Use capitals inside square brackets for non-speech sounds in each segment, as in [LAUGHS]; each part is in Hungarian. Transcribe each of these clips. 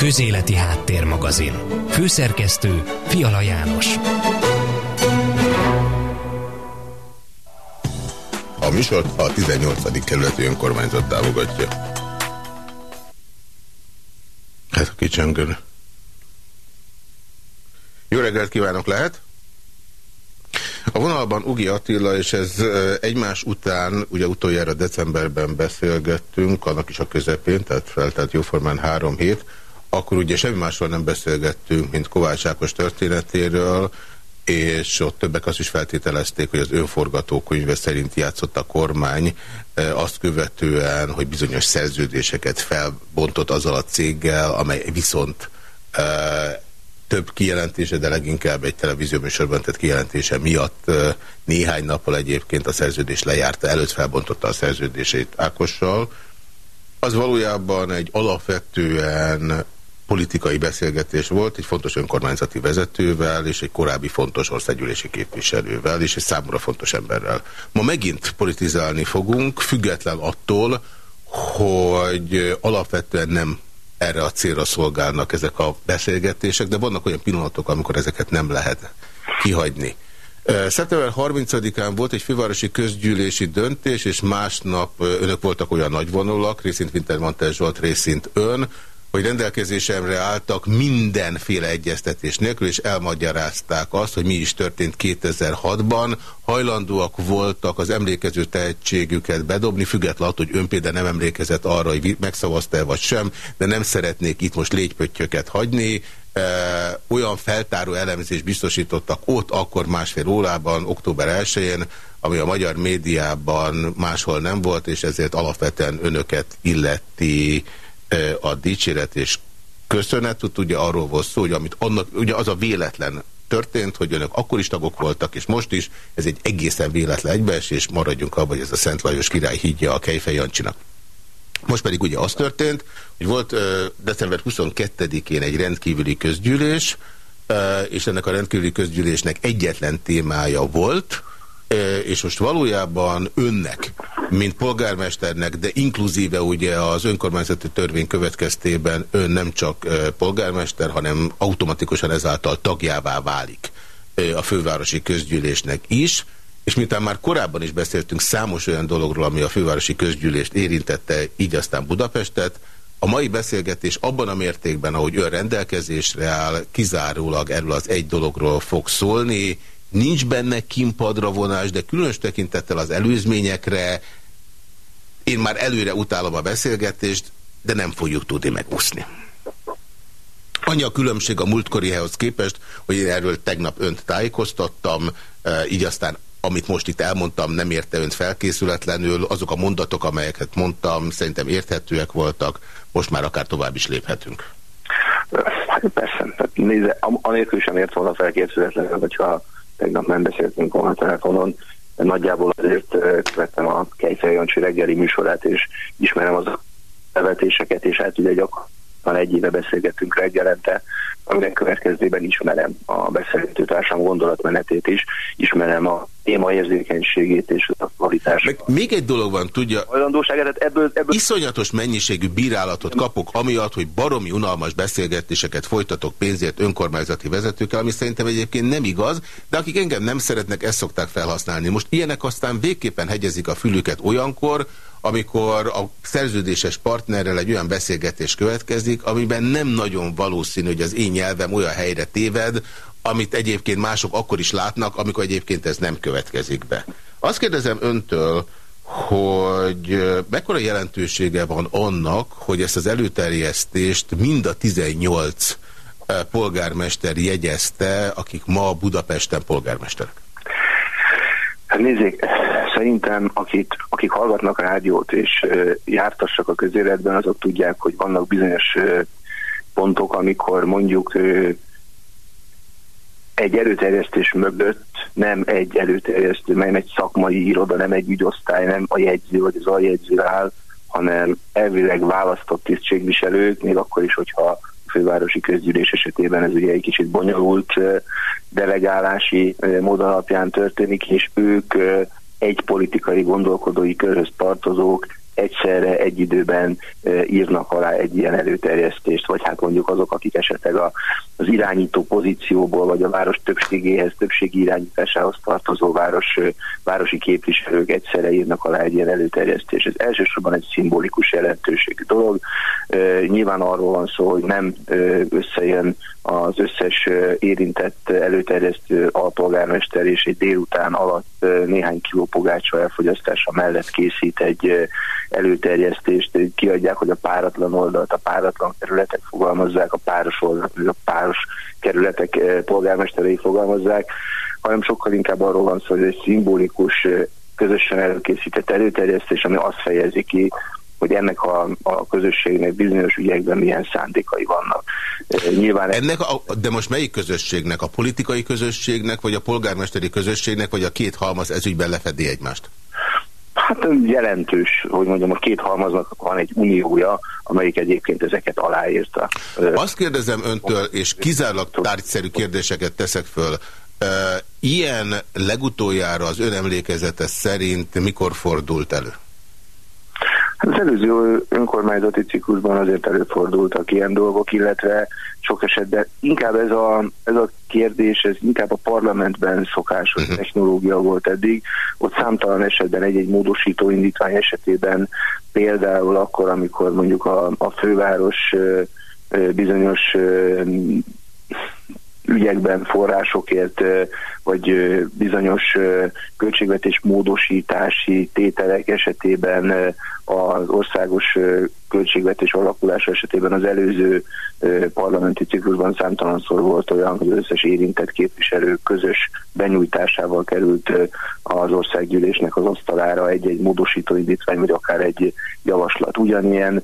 Közéleti Háttérmagazin. Főszerkesztő Fiala János. A műsort a 18. kerületi önkormányzat támogatja. Hát a kicsengő. Jó reggelt kívánok, lehet? A vonalban Ugi Attila, és ez egymás után, ugye utoljára decemberben beszélgettünk, annak is a közepén, tehát feltelt jóformán három hét, akkor ugye semmi másról nem beszélgettünk, mint Kovács Ákos történetéről, és ott többek azt is feltételezték, hogy az önforgatókönyve szerint játszott a kormány azt követően, hogy bizonyos szerződéseket felbontott azzal a céggel, amely viszont több kijelentése, de leginkább egy televízióműsorban tett kijelentése miatt néhány nappal egyébként a szerződés lejárta, előtt felbontotta a szerződését Ákossal. Az valójában egy alapvetően politikai beszélgetés volt egy fontos önkormányzati vezetővel és egy korábbi fontos országgyűlési képviselővel és egy számomra fontos emberrel. Ma megint politizálni fogunk, független attól, hogy alapvetően nem erre a célra szolgálnak ezek a beszélgetések, de vannak olyan pillanatok, amikor ezeket nem lehet kihagyni. Szeptember 30-án volt egy fővárosi közgyűlési döntés, és másnap önök voltak olyan nagyvonulak, részint Wintermantel Zsolt, részint ön, hogy rendelkezésemre álltak mindenféle egyeztetés nélkül, és elmagyarázták azt, hogy mi is történt 2006-ban. Hajlandóak voltak az emlékező tehetségüket bedobni, függetlenül hogy ön például nem emlékezett arra, hogy megszavazta-e vagy sem, de nem szeretnék itt most légypöttyöket hagyni. E, olyan feltáró elemzést biztosítottak ott akkor másfél órában, október 1-én, ami a magyar médiában máshol nem volt, és ezért alapvetően önöket illeti a dicséret és köszönet, ugye arról volt szó, hogy amit annak, ugye az a véletlen történt, hogy önök akkor is tagok voltak, és most is, ez egy egészen véletlen egybeesés, maradjunk abban, hogy ez a Szent Lajos király hídja a Kejfej Jancsinak. Most pedig ugye az történt, hogy volt uh, december 22-én egy rendkívüli közgyűlés, uh, és ennek a rendkívüli közgyűlésnek egyetlen témája volt, és most valójában önnek, mint polgármesternek, de inkluzíve ugye az önkormányzati törvény következtében ön nem csak polgármester, hanem automatikusan ezáltal tagjává válik a fővárosi közgyűlésnek is, és miután már korábban is beszéltünk számos olyan dologról, ami a fővárosi közgyűlést érintette, így aztán Budapestet, a mai beszélgetés abban a mértékben, ahogy ön rendelkezésre áll, kizárólag erről az egy dologról fog szólni, nincs benne kimpadra vonás, de különös tekintettel az előzményekre én már előre utálom a beszélgetést, de nem fogjuk tudni megúszni. Annyi a különbség a múltkorihez képest, hogy én erről tegnap önt tájékoztattam, e, így aztán amit most itt elmondtam, nem érte önt felkészületlenül. Azok a mondatok, amelyeket mondtam, szerintem érthetőek voltak. Most már akár tovább is léphetünk. Hát persze. Tehát nézze, anélkül sem ért volna felkészületlenül, hogyha tegnap nem beszéltünk volna telefonon, de nagyjából azért követtem a Kejfej Jancsi reggeli műsorát, és ismerem az bevetéseket, és hát ugye gyakorlatilag egy éve beszélgettünk reggelente, aminek következtében ismerem a beszélgető társam gondolatmenetét is, ismerem a téma érzékenységét és a kvalitását. Még egy dolog van, tudja, ebből, ebből... iszonyatos mennyiségű bírálatot kapok, amiatt, hogy baromi unalmas beszélgetéseket folytatok pénzért önkormányzati vezetőkkel, ami szerintem egyébként nem igaz, de akik engem nem szeretnek, ezt szokták felhasználni. Most ilyenek aztán végképpen hegyezik a fülüket olyankor, amikor a szerződéses partnerrel egy olyan beszélgetés következik, amiben nem nagyon valószínű, hogy az én nyelvem olyan helyre téved, amit egyébként mások akkor is látnak, amikor egyébként ez nem következik be. Azt kérdezem öntől, hogy mekkora jelentősége van annak, hogy ezt az előterjesztést mind a 18 polgármester jegyezte, akik ma Budapesten polgármesterek? Hát nézzék, szerintem akit, akik hallgatnak rádiót és jártassak a közéletben, azok tudják, hogy vannak bizonyos pontok, amikor mondjuk egy előterjesztés mögött nem egy előterjesztő, nem egy szakmai iroda, nem egy ügyosztály, nem a jegyző vagy az aljegyző áll, hanem elvileg választott tisztségviselők, még akkor is, hogyha a fővárosi közgyűlés esetében ez ugye egy kicsit bonyolult delegálási mód alapján történik, és ők egy politikai gondolkodói körhöz tartozók egyszerre egy időben írnak alá egy ilyen előterjesztést, vagy hát mondjuk azok, akik esetleg a, az irányító pozícióból, vagy a város többségéhez, többségi irányításához tartozó város, városi képviselők egyszerre írnak alá egy ilyen előterjesztést. Ez elsősorban egy szimbolikus jelentőségű dolog. Nyilván arról van szó, hogy nem összejön az összes érintett előterjesztő alpolgármester és egy délután alatt néhány kiló pogácsa elfogyasztása mellett készít egy előterjesztést, kiadják, hogy a páratlan oldalt, a páratlan kerületek fogalmazzák, a páros oldalt, a páros kerületek polgármesterei fogalmazzák, hanem sokkal inkább arról van szó, hogy egy szimbolikus közösen előkészített előterjesztés, ami azt fejezi ki, hogy ennek a, a közösségnek bizonyos ügyekben milyen szándékai vannak. Nyilván ennek a, de most melyik közösségnek? A politikai közösségnek, vagy a polgármesteri közösségnek, vagy a két halmaz ezügyben lefedi egymást? Hát jelentős, hogy mondjam, a két halmaznak van egy uniója, amelyik egyébként ezeket aláírta. Azt kérdezem öntől, és kizárólag tárgyszerű kérdéseket teszek föl. Ilyen legutoljára az ön emlékezete szerint mikor fordult elő? Az előző önkormányzati ciklusban azért előfordultak ilyen dolgok, illetve sok esetben inkább ez a, ez a kérdés, ez inkább a parlamentben szokásos uh-huh. technológia volt eddig. Ott számtalan esetben egy-egy módosító indítvány esetében például akkor, amikor mondjuk a, a főváros bizonyos ügyekben forrásokért, vagy bizonyos költségvetés módosítási tételek esetében az országos költségvetés alakulása esetében az előző parlamenti ciklusban számtalanszor volt olyan, hogy összes érintett képviselő közös benyújtásával került az országgyűlésnek az asztalára egy-egy módosító indítvány, vagy akár egy javaslat. Ugyanilyen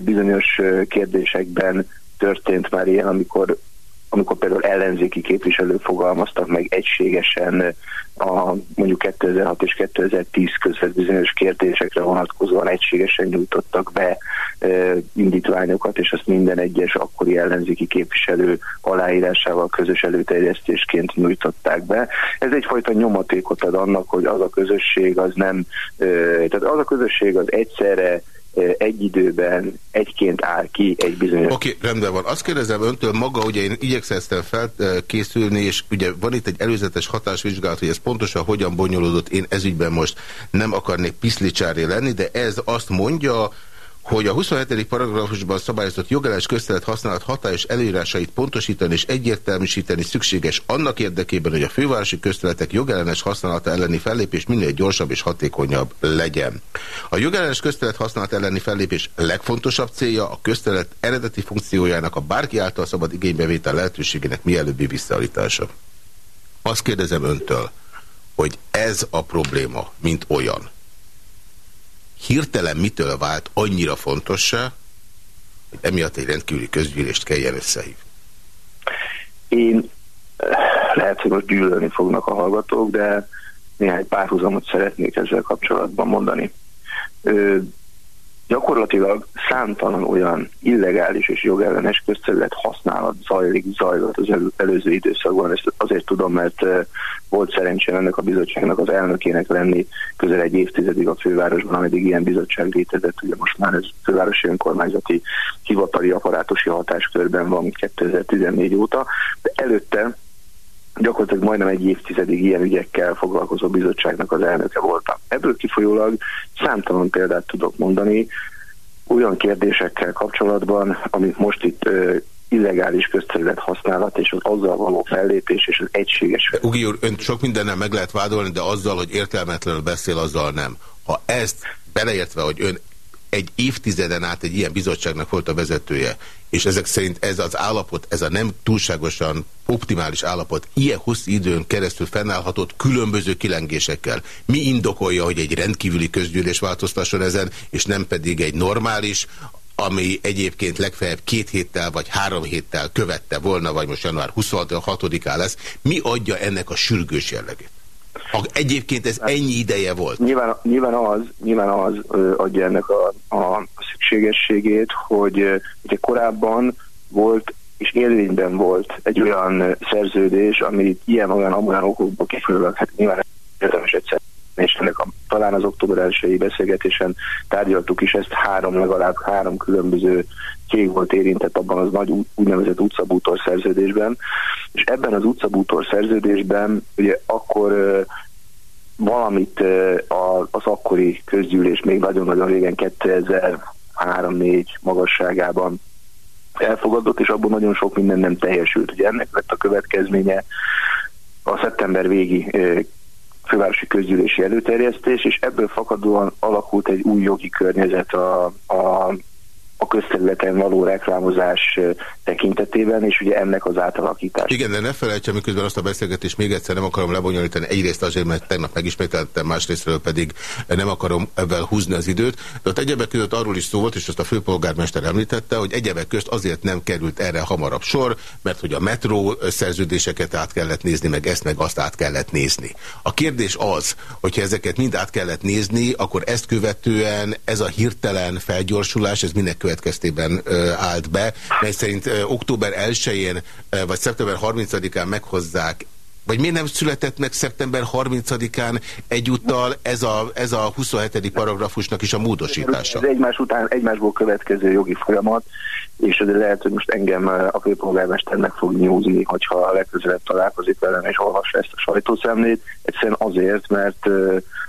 bizonyos kérdésekben történt már ilyen, amikor amikor például ellenzéki képviselők fogalmaztak meg egységesen a mondjuk 2006 és 2010 között bizonyos kérdésekre vonatkozóan egységesen nyújtottak be e, indítványokat, és azt minden egyes akkori ellenzéki képviselő aláírásával közös előterjesztésként nyújtották be. Ez egyfajta nyomatékot ad annak, hogy az a közösség az nem, e, tehát az a közösség az egyszerre egy időben egyként áll ki egy bizonyos... Oké, okay, rendben van. Azt kérdezem öntől maga, ugye én igyekszem felkészülni, és ugye van itt egy előzetes hatásvizsgálat, hogy ez pontosan hogyan bonyolódott, én ezügyben most nem akarnék piszlicsári lenni, de ez azt mondja, hogy a 27. paragrafusban szabályozott jogellenes köztelet használat hatályos előírásait pontosítani és egyértelműsíteni szükséges annak érdekében, hogy a fővárosi közteletek jogellenes használata elleni fellépés minél gyorsabb és hatékonyabb legyen. A jogellenes köztelet használat elleni fellépés legfontosabb célja a köztelet eredeti funkciójának a bárki által szabad igénybevétel lehetőségének mielőbbi visszaállítása. Azt kérdezem öntől, hogy ez a probléma, mint olyan, hirtelen mitől vált annyira fontossá, hogy emiatt egy rendkívüli közgyűlést kelljen összehívni? Én eh, lehet, hogy most gyűlölni fognak a hallgatók, de néhány párhuzamot szeretnék ezzel kapcsolatban mondani. Gyakorlatilag számtalan olyan illegális és jogellenes közterület használat zajlik, zajlott az elő, előző időszakban. Ezt azért tudom, mert volt szerencsém ennek a bizottságnak az elnökének lenni közel egy évtizedig a fővárosban, ameddig ilyen bizottság létezett. Ugye most már ez fővárosi önkormányzati hivatali apparátusi hatáskörben van 2014 óta, de előtte gyakorlatilag majdnem egy évtizedig ilyen ügyekkel foglalkozó bizottságnak az elnöke voltam. Ebből kifolyólag számtalan példát tudok mondani olyan kérdésekkel kapcsolatban, amit most itt illegális közterület használat és az azzal való fellépés és az egységes... Ugi úr, ön sok mindennel meg lehet vádolni, de azzal, hogy értelmetlenül beszél, azzal nem. Ha ezt beleértve, hogy ön egy évtizeden át egy ilyen bizottságnak volt a vezetője, és ezek szerint ez az állapot, ez a nem túlságosan optimális állapot ilyen hosszú időn keresztül fennállhatott különböző kilengésekkel. Mi indokolja, hogy egy rendkívüli közgyűlés változtasson ezen, és nem pedig egy normális, ami egyébként legfeljebb két héttel vagy három héttel követte volna, vagy most január 26-án lesz. Mi adja ennek a sürgős jellegét? Ha egyébként ez ennyi ideje volt. Nyilván, nyilván az, nyilván az adja ennek a, a szükségességét, hogy ugye korábban volt és élvényben volt egy olyan szerződés, ami ilyen olyan olyan okokból kifolyólag, hát nyilván érdemes egyszer és ennek a talán az október 1 beszélgetésen tárgyaltuk is ezt, három, legalább három különböző cég volt érintett abban az nagy úgynevezett utcabútor szerződésben, és ebben az utcabútor szerződésben ugye akkor valamit az akkori közgyűlés még nagyon-nagyon régen 2003-4 magasságában elfogadott, és abban nagyon sok minden nem teljesült. Ugye ennek lett a következménye a szeptember végi fővárosi közgyűlési előterjesztés, és ebből fakadóan alakult egy új jogi környezet a, a a közterületen való reklámozás tekintetében, és ugye ennek az átalakítás. Igen, de ne felejtsem, miközben azt a beszélgetést még egyszer nem akarom lebonyolítani. Egyrészt azért, mert tegnap megismételtem, másrésztről pedig nem akarom ebben húzni az időt. De ott egyebek között arról is szó volt, és azt a főpolgármester említette, hogy egyebek közt azért nem került erre hamarabb sor, mert hogy a metró szerződéseket át kellett nézni, meg ezt meg azt át kellett nézni. A kérdés az, hogyha ezeket mind át kellett nézni, akkor ezt követően ez a hirtelen felgyorsulás, ez mindenki következtében állt be, mely szerint október 1-én vagy szeptember 30-án meghozzák vagy miért nem született meg szeptember 30-án egyúttal ez a, ez a 27. paragrafusnak is a módosítása? Ez egymás után, egymásból következő jogi folyamat, és ez lehet, hogy most engem a főpolgármester meg fog nyúzni, hogyha legközelebb találkozik velem és olvassa ezt a sajtószemlét. Egyszerűen azért, mert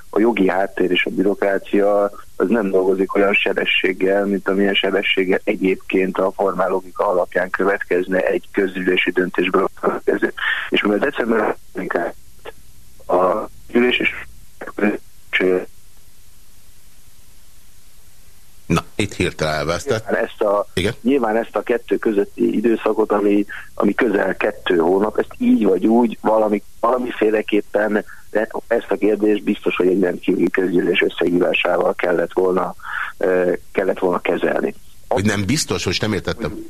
a jogi háttér és a bürokrácia az nem dolgozik olyan sebességgel, mint amilyen sebességgel egyébként a formál logika alapján következne egy közgyűlési döntésből következő. És mivel december a gyűlés és Na, itt hirtelen elvesztett. Nyilván ezt a, Igen? nyilván ezt a kettő közötti időszakot, ami, ami közel kettő hónap, ezt így vagy úgy valami, valamiféleképpen de ezt a kérdést biztos, hogy egy rendkívüli közgyűlés összehívásával kellett volna, kellett volna kezelni. Hogy nem biztos, hogy nem értettem?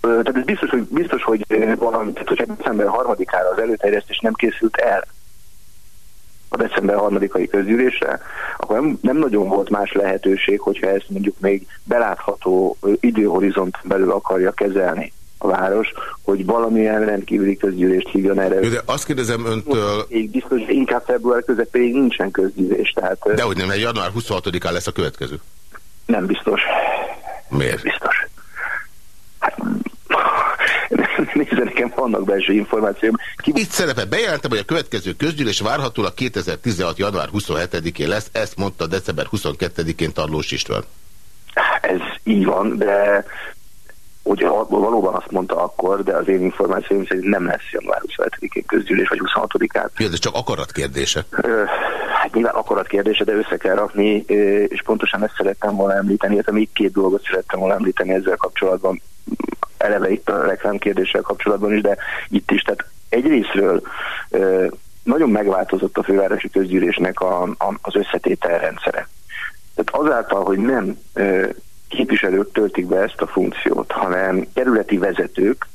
Tehát ez biztos, hogy, biztos, hogy valami, tehát hogy december harmadikára az előterjesztés nem készült el a december harmadikai közgyűlésre, akkor nem, nem nagyon volt más lehetőség, hogyha ezt mondjuk még belátható időhorizont belül akarja kezelni a város, hogy valamilyen rendkívüli közgyűlést hívjon erre. de azt kérdezem öntől... Biztos, hogy inkább február közepéig nincsen közgyűlés. Tehát, de hogy nem, mert január 26-án lesz a következő. Nem biztos. Miért? Biztos. Hát, [LAUGHS] nézze, nekem vannak belső információim. Ki... Itt szerepel, bejelentem, hogy a következő közgyűlés várhatólag 2016. január 27-én lesz, ezt mondta december 22-én Tarlós István. Ez így van, de hogy valóban azt mondta akkor, de az én információim szerint nem lesz január 27-én közgyűlés, vagy 26-án. Ja, ez csak akarat kérdése. Hát nyilván akarat kérdése, de össze kell rakni, és pontosan ezt szerettem volna említeni, illetve még két dolgot szerettem volna említeni ezzel kapcsolatban, eleve itt a reklám kérdéssel kapcsolatban is, de itt is. Tehát egyrésztről nagyon megváltozott a fővárosi közgyűlésnek a, a, az összetételrendszere. Tehát azáltal, hogy nem képviselők töltik be ezt a funkciót, hanem kerületi vezetők,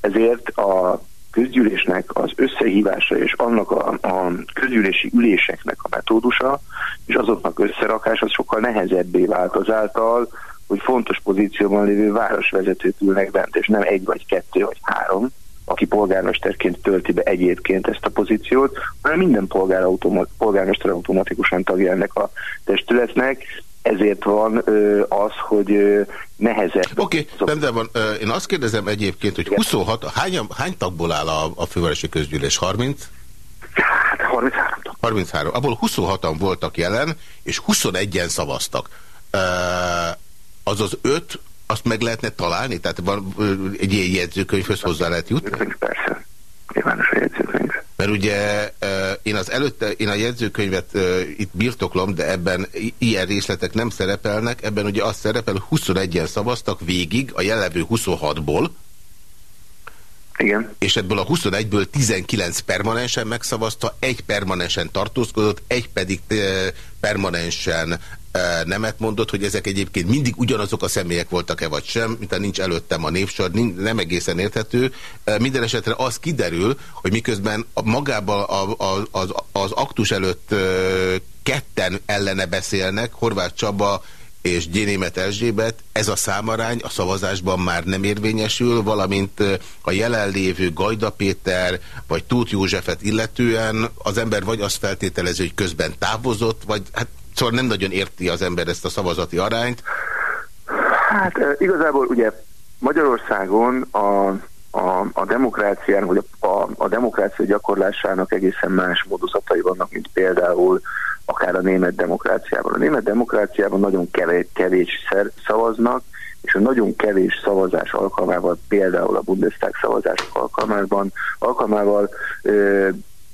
ezért a közgyűlésnek az összehívása és annak a, a közgyűlési üléseknek a metódusa és azoknak összerakása sokkal nehezebbé vált azáltal, hogy fontos pozícióban lévő városvezetők ülnek bent, és nem egy vagy kettő vagy három, aki polgármesterként tölti be egyébként ezt a pozíciót, hanem minden polgár automat, polgármester automatikusan tagja ennek a testületnek, ezért van ö, az, hogy ö, nehezebb. Oké, okay, rendben van. Én azt kérdezem egyébként, hogy 26, hány, hány tagból áll a, a fővárosi közgyűlés? 30? Hát 33 tag. 33. Abból 26-an voltak jelen, és 21-en szavaztak. Az az 5, azt meg lehetne találni? Tehát van egy ilyen jegyzőkönyvhöz hozzá lehet jutni? Persze. Nyilvános a jegyzőkönyv. Mert ugye én az előtte, én a jegyzőkönyvet itt birtoklom, de ebben ilyen részletek nem szerepelnek, ebben ugye azt szerepel, 21-en szavaztak végig a jelenlevő 26-ból, igen. És ebből a 21-ből 19 permanensen megszavazta, egy permanensen tartózkodott, egy pedig permanensen nemet mondott, hogy ezek egyébként mindig ugyanazok a személyek voltak-e vagy sem, mint nincs előttem a névsor, nem egészen érthető. Minden esetre az kiderül, hogy miközben magában az, az aktus előtt ketten ellene beszélnek, Horváth Csaba és Gyénémet Erzsébet, ez a számarány a szavazásban már nem érvényesül, valamint a jelenlévő Gajda Péter vagy Tóth Józsefet illetően az ember vagy azt feltételező, hogy közben távozott, vagy hát szóval nem nagyon érti az ember ezt a szavazati arányt. Hát igazából ugye Magyarországon a, a, a demokrácián, vagy a, a, a demokrácia gyakorlásának egészen más módozatai vannak, mint például akár a német demokráciában. A német demokráciában nagyon kevés, szavaznak, és a nagyon kevés szavazás alkalmával, például a Bundestag szavazások alkalmával, alkalmával ö,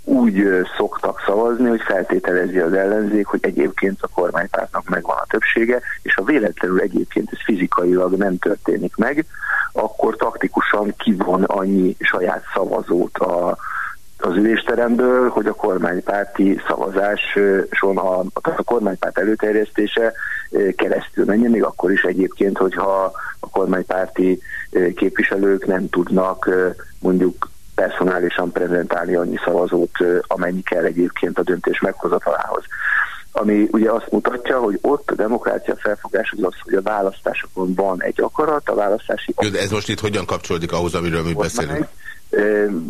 úgy szoktak szavazni, hogy feltételezi az ellenzék, hogy egyébként a kormánypártnak megvan a többsége, és ha véletlenül egyébként ez fizikailag nem történik meg, akkor taktikusan kivon annyi saját szavazót a, az ülésteremből, hogy a kormánypárti szavazáson a, a kormánypárt előterjesztése keresztül menjen, még akkor is egyébként, hogyha a kormánypárti képviselők nem tudnak mondjuk personálisan prezentálni annyi szavazót, amennyi kell egyébként a döntés meghozatalához. Ami ugye azt mutatja, hogy ott a demokrácia felfogás az az, hogy a választásokon van egy akarat, a választási... Jó, de ez most itt hogyan kapcsolódik ahhoz, amiről mi beszélünk?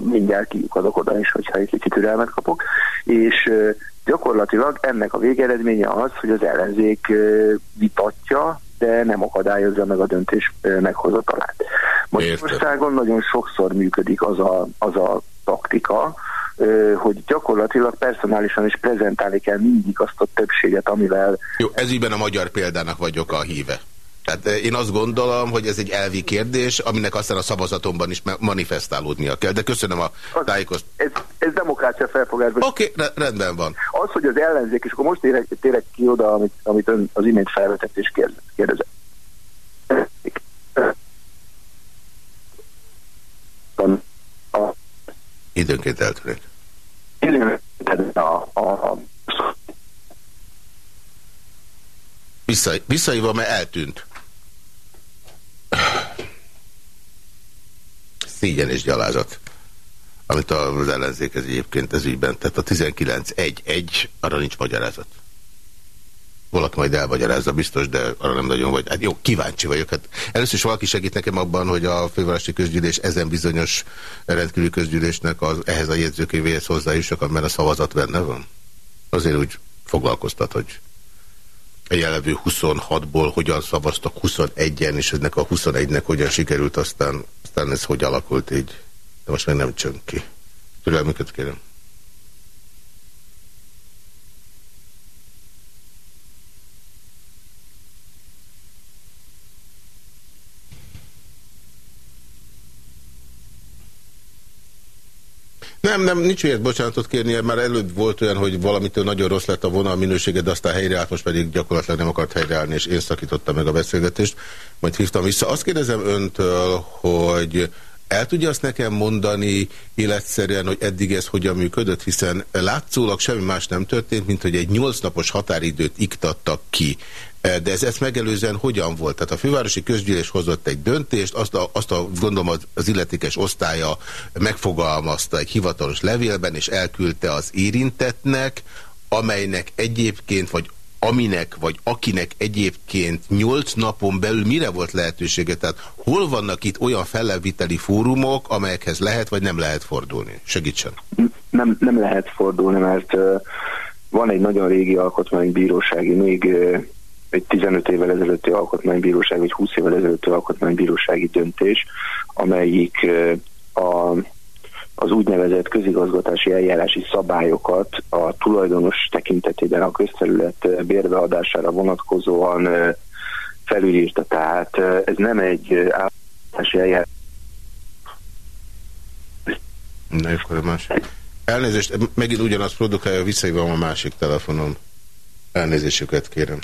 Mindjárt kiukadok oda is, hogyha egy kicsit türelmet kapok. És gyakorlatilag ennek a végeredménye az, hogy az ellenzék vitatja, de nem akadályozza meg a döntés meghozatalát. Magyarországon nagyon sokszor működik az a, az a taktika, hogy gyakorlatilag personálisan is prezentálni kell mindig azt a többséget, amivel... Jó, ez a magyar példának vagyok a híve. Tehát én azt gondolom, hogy ez egy elvi kérdés, aminek aztán a szavazatomban is manifestálódnia kell. De köszönöm a tájékoztatást. Ez, ez demokrácia felfogásban. Oké, okay, rendben van. Az, hogy az ellenzék, és akkor most térek, térek ki oda, amit, amit ön az imént felvetett és kérdezett. Időnként eltűnik. Vissza, visszaívva, mert eltűnt. Szégyen és gyalázat, amit az ellenzék ez egyébként ez ügyben. Tehát a 19-1-1, arra nincs magyarázat. Valaki majd elmagyarázza biztos, de arra nem nagyon vagy. Hát jó, kíváncsi vagyok. Hát először is valaki segít nekem abban, hogy a fővárosi közgyűlés ezen bizonyos rendkívüli közgyűlésnek az, ehhez a jegyzőkönyvéhez hozzájussak, mert a szavazat benne van. Azért úgy foglalkoztat, hogy a jelenlevő 26-ból hogyan szavaztak 21-en, és ennek a 21-nek hogyan sikerült, aztán, aztán ez hogy alakult így. De most még nem csönk ki. Türelmüket kérem. Nem, nem, nincs miért bocsánatot kérni, már előbb volt olyan, hogy valamitől nagyon rossz lett a vonal minősége, de aztán helyreállt, most pedig gyakorlatilag nem akart helyreállni, és én szakítottam meg a beszélgetést, majd hívtam vissza. Azt kérdezem öntől, hogy el tudja azt nekem mondani életszerűen, hogy eddig ez hogyan működött, hiszen látszólag semmi más nem történt, mint hogy egy nyolc napos határidőt iktattak ki. De ez ezt megelőzően hogyan volt? Tehát a fővárosi közgyűlés hozott egy döntést, azt a, azt a gondolom az, az illetékes osztálya megfogalmazta egy hivatalos levélben, és elküldte az érintetnek, amelynek egyébként, vagy aminek, vagy akinek egyébként nyolc napon belül mire volt lehetősége? Tehát hol vannak itt olyan felleviteli fórumok, amelyekhez lehet, vagy nem lehet fordulni? Segítsen. Nem, nem lehet fordulni, mert uh, van egy nagyon régi alkotmánybírósági, még uh, egy 15 évvel ezelőtti alkotmánybíróság, vagy 20 évvel ezelőtti alkotmánybírósági döntés, amelyik uh, a az úgynevezett közigazgatási eljárási szabályokat a tulajdonos tekintetében a közterület bérbeadására vonatkozóan felülírta. Tehát ez nem egy államtási eljárás. Na, akkor más. Elnézést, megint ugyanazt produkálja, visszaívom a másik telefonon. Elnézésüket kérem.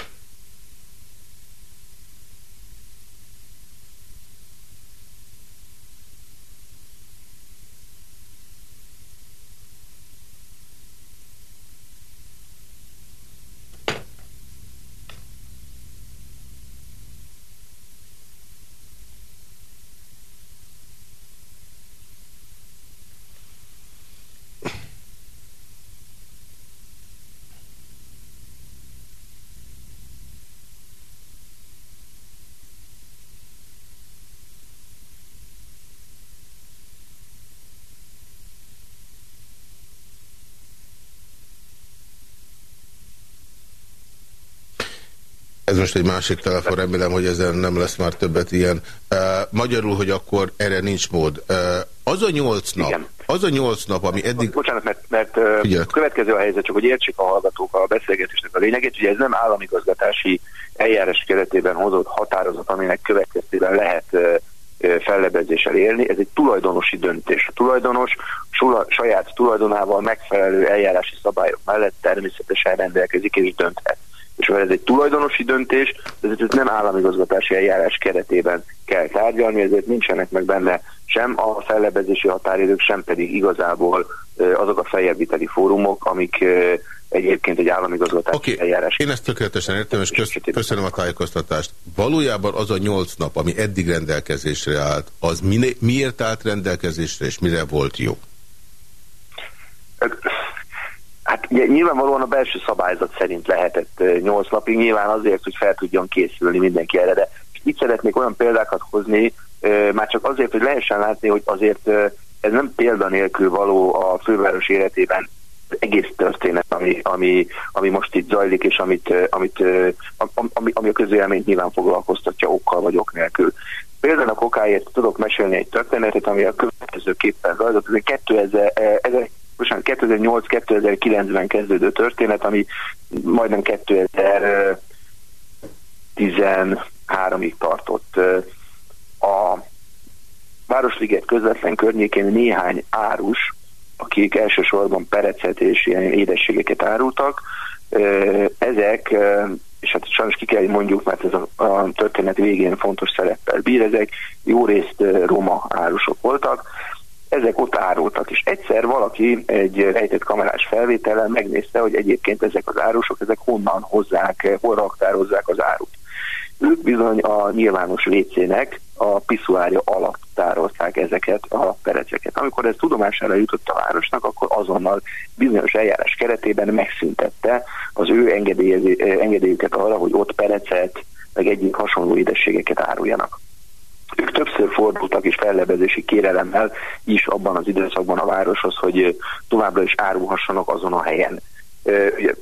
Ez most egy másik telefon, remélem, hogy ezen nem lesz már többet ilyen. Uh, magyarul, hogy akkor erre nincs mód. Uh, az a nyolc nap, Igen. az a nyolc nap, ami eddig... Bocsánat, mert, mert következő a helyzet, csak hogy értsék a hallgatók a beszélgetésnek a lényegét, ugye ez nem államigazgatási eljárás keretében hozott határozat, aminek következtében lehet uh, fellebezéssel élni, ez egy tulajdonosi döntés. A tulajdonos saját tulajdonával megfelelő eljárási szabályok mellett természetesen rendelkezik és dönthet. És ez egy tulajdonosi döntés, ezért ez nem államigazgatási eljárás keretében kell tárgyalni, ezért nincsenek meg benne sem a fellebezési határidők, sem pedig igazából azok a feljebbviteli fórumok, amik egyébként egy állami igazgatási okay. eljárás. Én ezt tökéletesen értem, és köszönöm a tájékoztatást. Valójában az a nyolc nap, ami eddig rendelkezésre állt, az miért állt rendelkezésre, és mire volt jó? Hát nyilvánvalóan a belső szabályzat szerint lehetett 8 napig, nyilván azért, hogy fel tudjon készülni mindenki erre, de itt szeretnék olyan példákat hozni, már csak azért, hogy lehessen látni, hogy azért ez nem példa nélkül való a főváros életében egész történet, ami, ami, ami most itt zajlik, és amit, amit, ami, ami a közvéleményt nyilván foglalkoztatja okkal vagy ok nélkül. Például a okáért tudok mesélni egy történetet, ami a következőképpen zajlott. Ez 2000, 2008-2009-ben kezdődő történet, ami majdnem 2013-ig tartott. A Városliget közvetlen környékén néhány árus akik elsősorban perecet és ilyen édességeket árultak. Ezek, és hát sajnos ki kell mondjuk, mert ez a, a történet végén fontos szereppel bír, ezek jó részt roma árusok voltak, ezek ott árultak, és egyszer valaki egy rejtett kamerás felvételen megnézte, hogy egyébként ezek az árusok, ezek honnan hozzák, hol raktározzák az árut. Ők bizony a nyilvános vécének a piszuárja alatt tárolták ezeket a pereceket. Amikor ez tudomására jutott a városnak, akkor azonnal bizonyos eljárás keretében megszüntette az ő engedélyüket arra, hogy ott perecet, meg egyik hasonló édességeket áruljanak. Ők többször fordultak és fellebezési kérelemmel is abban az időszakban a városhoz, hogy továbbra is árulhassanak azon a helyen. Ugye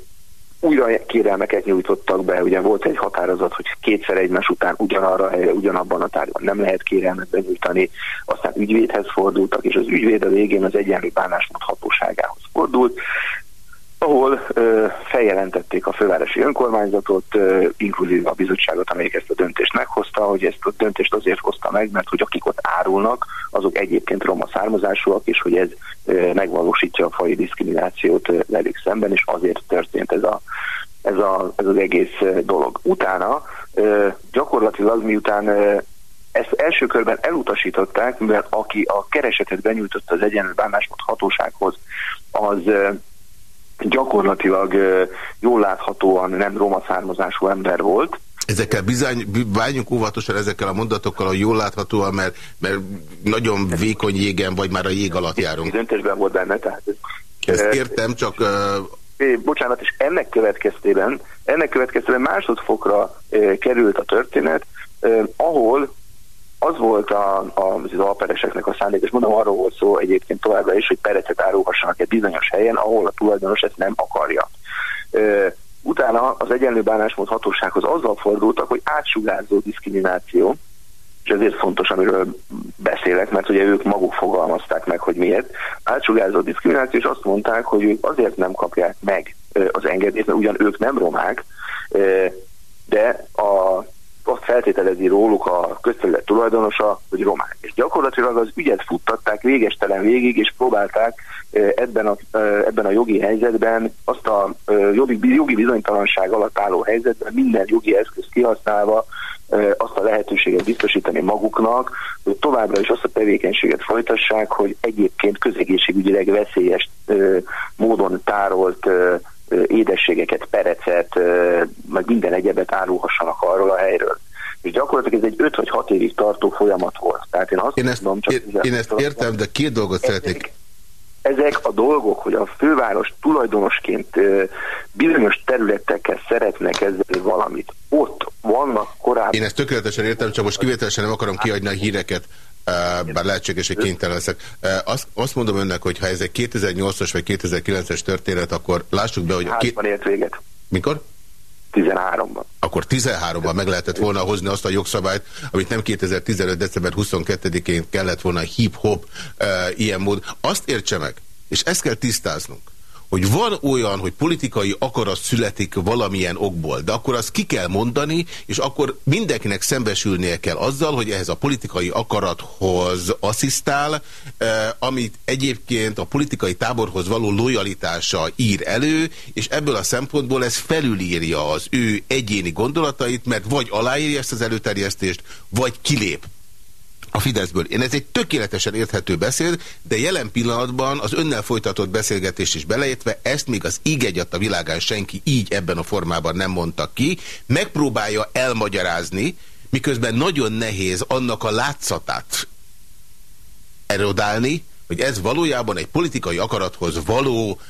újra kérelmeket nyújtottak be, ugye volt egy határozat, hogy kétszer egymás után ugyanarra helyre, ugyanabban a tárgyban nem lehet kérelmet benyújtani, aztán ügyvédhez fordultak, és az ügyvéd a végén az egyenlő bánásmód hatóságához fordult, ahol ö, feljelentették a fővárosi önkormányzatot, ö, inkluzív a bizottságot, amelyik ezt a döntést meghozta, hogy ezt a döntést azért hozta meg, mert hogy akik ott árulnak, azok egyébként roma származásúak, és hogy ez ö, megvalósítja a fai diszkriminációt ö, velük szemben, és azért történt ez, a, ez, a, ez az egész dolog. Utána ö, gyakorlatilag miután ö, ezt első körben elutasították, mert aki a keresetet benyújtotta az egyenlő bánásmód hatósághoz, az gyakorlatilag jól láthatóan nem roma származású ember volt. Ezekkel bizony, bánjunk óvatosan ezekkel a mondatokkal, hogy jól láthatóan, mert, mert nagyon vékony jégen, vagy már a jég alatt járunk. Döntésben volt benne, tehát... Ezt értem, csak... Uh... Bocsánat, és ennek következtében, ennek következtében másodfokra került a történet, ahol az volt a, a, az alpereseknek a szándék, és mondom, arról volt szó egyébként továbbra is, hogy perecet árulhassanak egy bizonyos helyen, ahol a tulajdonos ezt nem akarja. Ö, utána az egyenlő bánásmód hatósághoz azzal fordultak, hogy átsugárzó diszkrimináció, és ezért fontos, amiről beszélek, mert ugye ők maguk fogalmazták meg, hogy miért. Átsugárzó diszkrimináció, és azt mondták, hogy ők azért nem kapják meg az engedélyt, mert ugyan ők nem romák, de a azt feltételezi róluk a közterület tulajdonosa, hogy romák. És gyakorlatilag az ügyet futtatták végestelen végig, és próbálták ebben a, ebben a jogi helyzetben, azt a jogi, jogi bizonytalanság alatt álló helyzetben minden jogi eszközt kihasználva azt a lehetőséget biztosítani maguknak, hogy továbbra is azt a tevékenységet folytassák, hogy egyébként közegészségügyileg veszélyes módon tárolt édességeket, perecet, meg minden egyebet árulhassanak arról a helyről. És gyakorlatilag ez egy 5 vagy 6 évig tartó folyamat volt. Tehát én azt én ezt, mondom, csak én, én ezt értem, de két dolgot szeretnék. Ezek a dolgok, hogy a főváros tulajdonosként bizonyos területekkel szeretne kezdeni valamit, ott vannak korábban... Én ezt tökéletesen értem, csak most kivételesen nem akarom kiadni a híreket, bár lehetséges, hogy kénytelen leszek. Azt, azt mondom önnek, hogy ha ez egy 2008-as vagy 2009-es történet, akkor lássuk be, hogy... Házban ért véget. Mikor? 13-ban. Akkor 13-ban meg lehetett volna hozni azt a jogszabályt, amit nem 2015. december 22-én kellett volna hip-hop uh, ilyen mód. Azt értse meg, és ezt kell tisztáznunk, hogy van olyan, hogy politikai akarat születik valamilyen okból, de akkor azt ki kell mondani, és akkor mindenkinek szembesülnie kell azzal, hogy ehhez a politikai akarathoz asszisztál, eh, amit egyébként a politikai táborhoz való lojalitása ír elő, és ebből a szempontból ez felülírja az ő egyéni gondolatait, mert vagy aláírja ezt az előterjesztést, vagy kilép a Fideszből. Én ez egy tökéletesen érthető beszéd, de jelen pillanatban az önnel folytatott beszélgetés is beleértve, ezt még az íg a világán senki így ebben a formában nem mondta ki, megpróbálja elmagyarázni, miközben nagyon nehéz annak a látszatát erodálni, hogy ez valójában egy politikai akarathoz való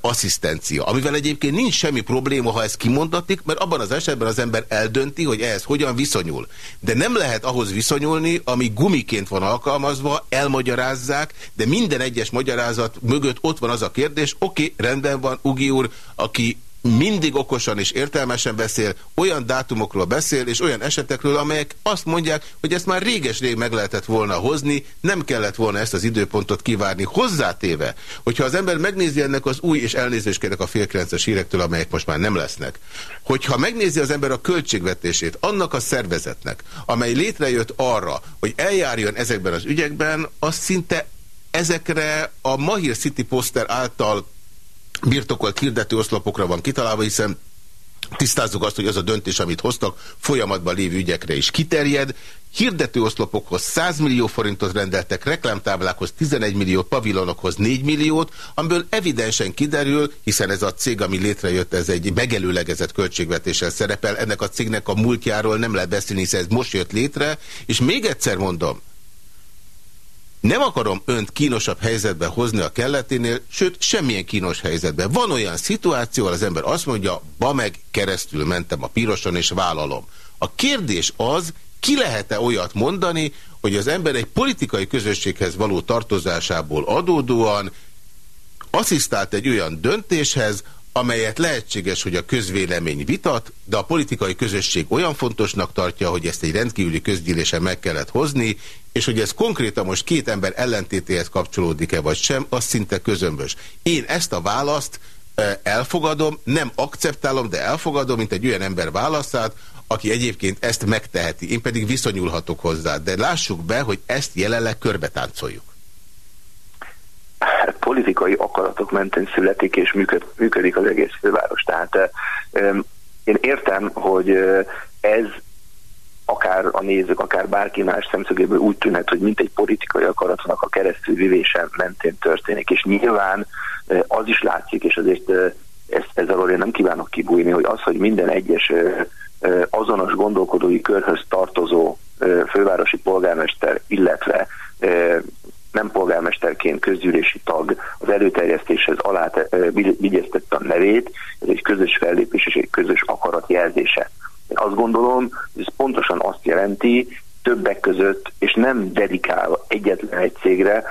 asszisztencia, amivel egyébként nincs semmi probléma, ha ez kimondatik, mert abban az esetben az ember eldönti, hogy ehhez hogyan viszonyul. De nem lehet ahhoz viszonyulni, ami gumiként van alkalmazva, elmagyarázzák, de minden egyes magyarázat mögött ott van az a kérdés, oké, okay, rendben van, Ugi úr, aki mindig okosan és értelmesen beszél, olyan dátumokról beszél, és olyan esetekről, amelyek azt mondják, hogy ezt már réges-rég meg lehetett volna hozni, nem kellett volna ezt az időpontot kivárni. Hozzátéve, hogyha az ember megnézi ennek az új, és elnézést kérek a félkrences hírektől, amelyek most már nem lesznek, hogyha megnézi az ember a költségvetését annak a szervezetnek, amely létrejött arra, hogy eljárjon ezekben az ügyekben, az szinte ezekre a Mahir City Poster által birtokolt hirdető oszlopokra van kitalálva, hiszen tisztázzuk azt, hogy az a döntés, amit hoztak, folyamatban lévő ügyekre is kiterjed. Hirdető oszlopokhoz 100 millió forintot rendeltek, reklámtáblákhoz 11 milliót, pavilonokhoz 4 milliót, amiből evidensen kiderül, hiszen ez a cég, ami létrejött, ez egy megelőlegezett költségvetéssel szerepel, ennek a cégnek a múltjáról nem lehet beszélni, hiszen ez most jött létre, és még egyszer mondom, nem akarom önt kínosabb helyzetbe hozni a kelleténél, sőt, semmilyen kínos helyzetbe. Van olyan szituáció, ahol az ember azt mondja, ba meg keresztül mentem a piroson, és vállalom. A kérdés az, ki lehet-e olyat mondani, hogy az ember egy politikai közösséghez való tartozásából adódóan asszisztált egy olyan döntéshez, amelyet lehetséges, hogy a közvélemény vitat, de a politikai közösség olyan fontosnak tartja, hogy ezt egy rendkívüli közgyűlésen meg kellett hozni, és hogy ez konkrétan most két ember ellentétéhez kapcsolódik-e vagy sem, az szinte közömbös. Én ezt a választ elfogadom, nem akceptálom, de elfogadom, mint egy olyan ember válaszát, aki egyébként ezt megteheti. Én pedig viszonyulhatok hozzá, de lássuk be, hogy ezt jelenleg körbetáncoljuk politikai akaratok mentén születik és működ, működik az egész főváros. Tehát én értem, hogy ez akár a nézők, akár bárki más szemszögéből úgy tűnhet, hogy mint egy politikai akaratnak a keresztülvivése mentén történik. És nyilván az is látszik, és azért ezt, ez alól én nem kívánok kibújni, hogy az, hogy minden egyes azonos gondolkodói körhöz tartozó fővárosi polgármester, illetve polgármesterként közgyűlési tag az előterjesztéshez alá vigyeztette a nevét, ez egy közös fellépés és egy közös akarat jelzése. Én azt gondolom, hogy ez pontosan azt jelenti, többek között, és nem dedikál egyetlen egy cégre,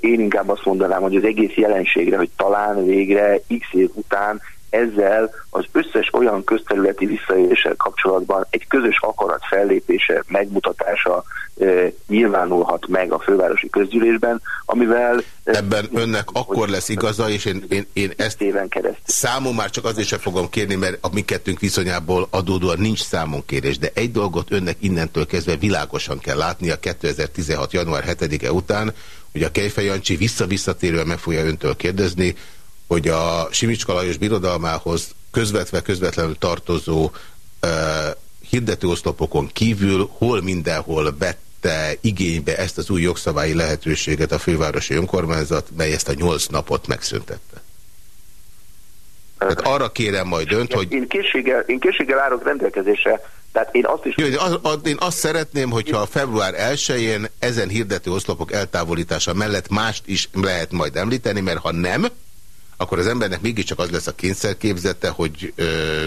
én inkább azt mondanám, hogy az egész jelenségre, hogy talán végre x év után ezzel az összes olyan közterületi visszaéléssel kapcsolatban egy közös akarat fellépése, megmutatása e, nyilvánulhat meg a fővárosi közgyűlésben, amivel... Ebben önnek akkor lesz igaza, és én, én, én ezt éven keresztül. számon már csak azért sem fogom kérni, mert a mi kettőnk viszonyából adódóan nincs számonkérés, de egy dolgot önnek innentől kezdve világosan kell látni a 2016. január 7-e után, hogy a Kejfej Jancsi vissza-visszatérően meg fogja öntől kérdezni, hogy a Simicska Lajos birodalmához közvetve közvetlenül tartozó uh, hirdetőoszlopokon kívül hol mindenhol vette igénybe ezt az új jogszabályi lehetőséget a fővárosi önkormányzat, mely ezt a nyolc napot megszüntette. Tehát arra kérem majd önt, hogy... Én készséggel, én készséggel állok rendelkezésre, tehát én azt is... Jó, az, az, én azt szeretném, hogyha a február 1-én ezen hirdető oszlopok eltávolítása mellett mást is lehet majd említeni, mert ha nem, akkor az embernek mégiscsak az lesz a kényszerképzete, hogy ö,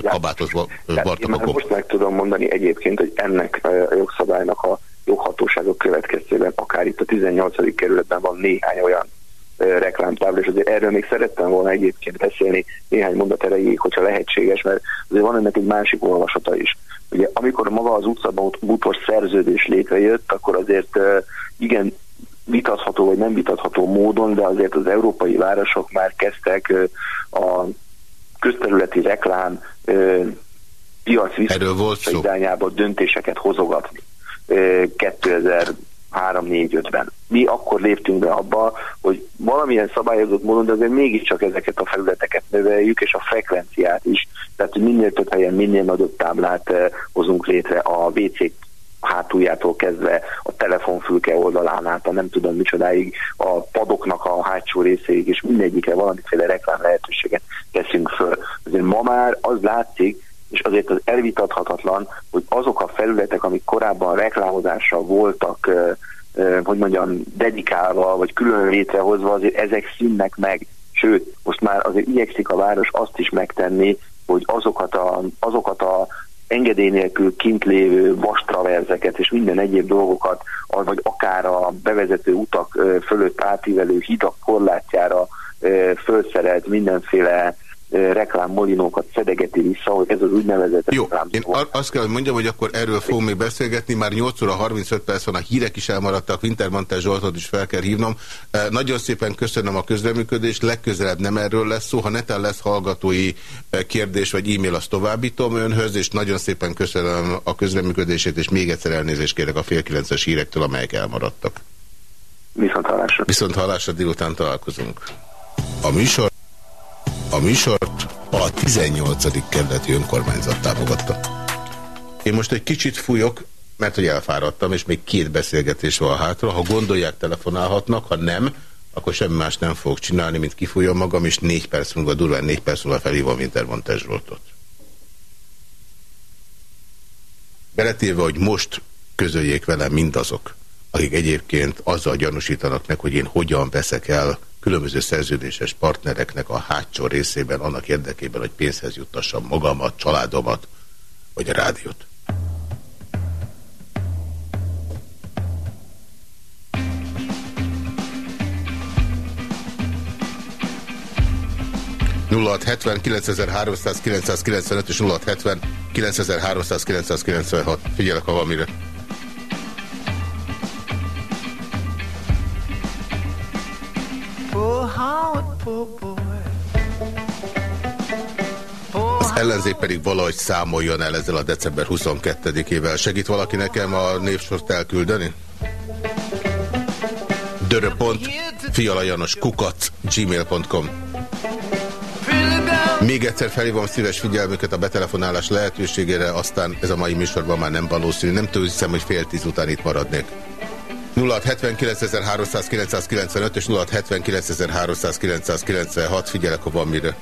kabátot vartak Most meg tudom mondani egyébként, hogy ennek a jogszabálynak a joghatóságok következtében, akár itt a 18. kerületben van néhány olyan reklámtábla, és azért erről még szerettem volna egyébként beszélni néhány mondat erejéig, hogyha lehetséges, mert azért van ennek egy másik olvasata is. Ugye amikor maga az utcabútos szerződés létrejött, akkor azért igen vitatható vagy nem vitatható módon, de azért az európai városok már kezdtek a közterületi reklám piac irányába döntéseket hozogatni 2003-4-5-ben. Mi akkor léptünk be abba, hogy valamilyen szabályozott módon, de azért mégiscsak ezeket a felületeket növeljük, és a frekvenciát is. Tehát, minél több helyen, minél nagyobb táblát hozunk létre a WC hátuljától kezdve a telefonfülke oldalán át, a nem tudom micsodáig, a padoknak a hátsó részéig, és mindegyikre valamiféle reklám lehetőséget teszünk föl. Azért ma már az látszik, és azért az elvitathatatlan, hogy azok a felületek, amik korábban reklámozásra voltak, hogy mondjam, dedikálva, vagy külön létrehozva, azért ezek szűnnek meg. Sőt, most már azért igyekszik a város azt is megtenni, hogy azokat a, azokat a engedély nélkül kint lévő vastraverzeket és minden egyéb dolgokat, vagy akár a bevezető utak fölött átívelő hidak korlátjára fölszerelt mindenféle reklámmolinókat szedegeti vissza, hogy ez az úgynevezett Jó, én azt kell, hogy mondjam, hogy akkor erről fogunk még beszélgetni, már 8 óra 35 perc van, a hírek is elmaradtak, Wintermantel Zsoltot is fel kell hívnom. Nagyon szépen köszönöm a közreműködést, legközelebb nem erről lesz szó, ha netán lesz hallgatói kérdés vagy e-mail, azt továbbítom önhöz, és nagyon szépen köszönöm a közreműködését, és még egyszer elnézést kérek a fél kilences hírektől, amelyek elmaradtak. Viszont hallásra. Viszont hallásra délután találkozunk. A műsor a műsort a 18. kerületi önkormányzat támogatta. Én most egy kicsit fújok, mert hogy elfáradtam, és még két beszélgetés van hátra. Ha gondolják, telefonálhatnak, ha nem, akkor semmi más nem fogok csinálni, mint kifújom magam, és négy perc múlva, durván négy perc múlva felhívom Intermontes Zsoltot. Beletéve, hogy most közöljék velem mindazok, akik egyébként azzal gyanúsítanak meg, hogy én hogyan veszek el különböző szerződéses partnereknek a hátsó részében annak érdekében, hogy pénzhez juttassam magamat, családomat, vagy a rádiót. nulla 9395 és 0670 9396. Figyelek, ha van mire. Az ellenzék pedig valahogy számoljon el ezzel a december 22-ével. Segít valaki nekem a névsort elküldeni? Dörö.pont, fialajanos kukac, gmail.com Még egyszer felhívom szíves figyelmüket a betelefonálás lehetőségére, aztán ez a mai műsorban már nem valószínű. Nem tudom, hiszem, hogy fél tíz után itt maradnék. 0679.395 és 0679.396 figyelek, ha van mire.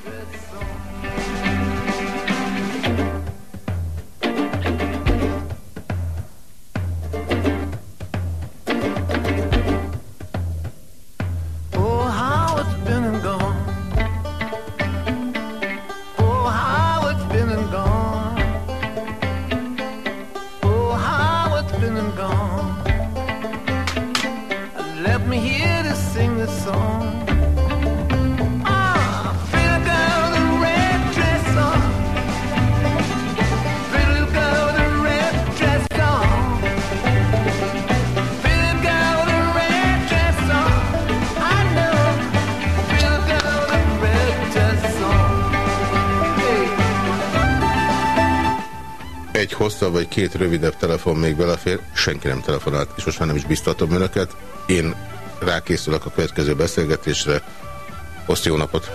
Vagy két rövidebb telefon még belefér, senki nem telefonált, és most már nem is biztatom önöket. Én rákészülök a következő beszélgetésre. Oszt jó napot!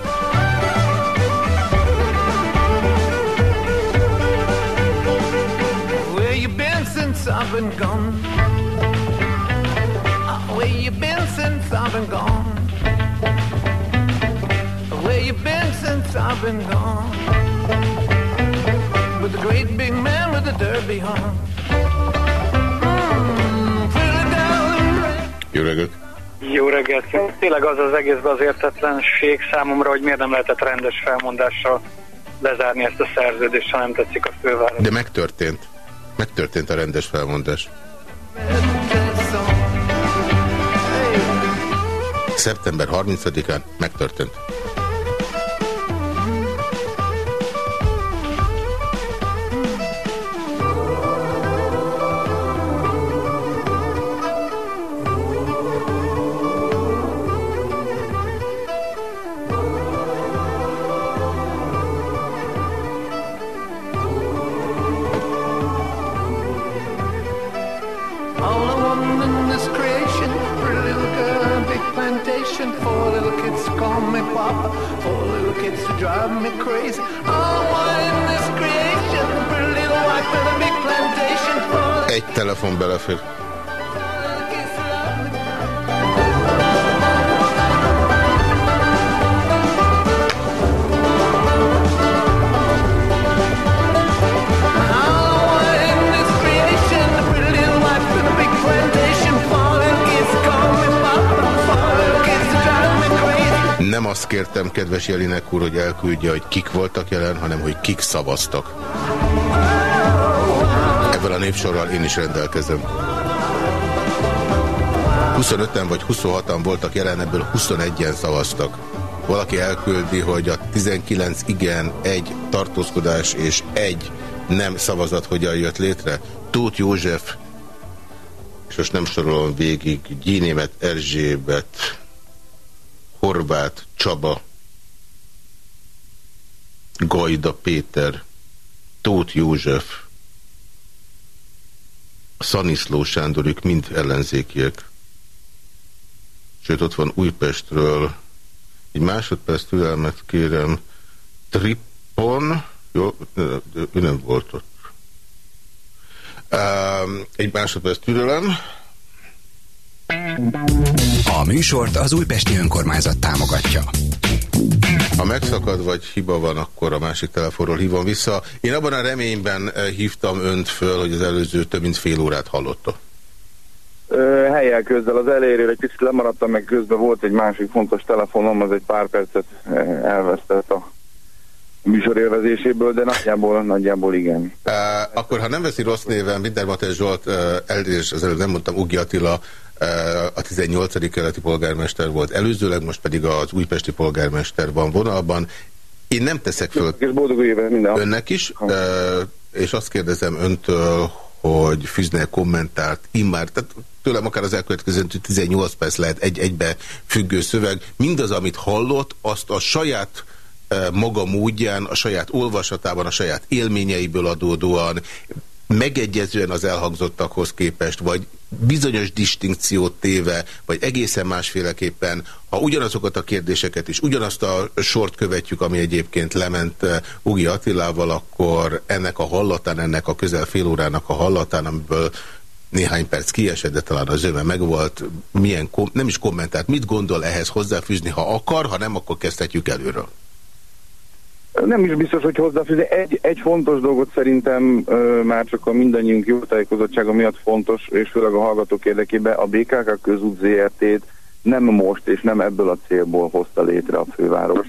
I've been gone. With the great big man Jó reggelt! Jó reggelt! Tényleg az az egészben az értetlenség számomra, hogy miért nem lehetett rendes felmondással lezárni ezt a szerződést, ha nem tetszik a főváros. De megtörtént. Megtörtént a rendes felmondás. szeptember 30-án megtörtént. Egy telefon belefér. Nem azt kértem, kedves Jelinek úr, hogy elküldje, hogy kik voltak jelen, hanem hogy kik szavaztak. Ebben a névsorral én is rendelkezem. 25-en vagy 26-an voltak jelen, ebből 21-en szavaztak. Valaki elküldi, hogy a 19 igen, egy tartózkodás és egy nem szavazat hogyan jött létre. Tóth József, és most nem sorolom végig, Gyénémet Erzsébet, Horváth Csaba, Gajda Péter, Tóth József, Szaniszló Sándor, ők mind ellenzékiek. Sőt, ott van Újpestről. Egy másodperc türelmet kérem. Trippon, jó, ő nem volt ott. Egy másodperc türelem. A műsort az Újpesti Önkormányzat támogatja. Ha megszakad vagy hiba van, akkor a másik telefonról hívom vissza. Én abban a reményben eh, hívtam önt föl, hogy az előző több mint fél órát hallotta. Helyel közzel az elérőre egy kicsit lemaradtam, meg közben volt egy másik fontos telefonom, az egy pár percet eh, elvesztett a műsor élvezéséből, de nagyjából, nagyjából igen. Uh, akkor ha nem veszi rossz néven, Wintermater Zsolt, uh, elnézést, az előbb nem mondtam, Ugi Attila, a 18. keleti polgármester volt előzőleg, most pedig az újpesti polgármester van vonalban. Én nem teszek föl önnek is, és azt kérdezem öntől, hogy fűzne kommentárt immár, tehát tőlem akár az elkövetkező 18 perc lehet egy-egybe függő szöveg. Mindaz, amit hallott, azt a saját maga módján, a saját olvasatában, a saját élményeiből adódóan megegyezően az elhangzottakhoz képest, vagy bizonyos distinkciót téve, vagy egészen másféleképpen, ha ugyanazokat a kérdéseket is, ugyanazt a sort követjük, ami egyébként lement uh, Ugi Attilával, akkor ennek a hallatán, ennek a közel fél órának a hallatán, amiből néhány perc kiesett, de talán az öve megvolt, nem is kommentált, mit gondol ehhez hozzáfűzni, ha akar, ha nem, akkor kezdhetjük előről. Nem is biztos, hogy hozzáfűzni. Egy, egy fontos dolgot szerintem ö, már csak a mindannyiunk jó tájékozottsága miatt fontos, és főleg a hallgatók érdekében a BKK közút ZRT-t nem most és nem ebből a célból hozta létre a főváros.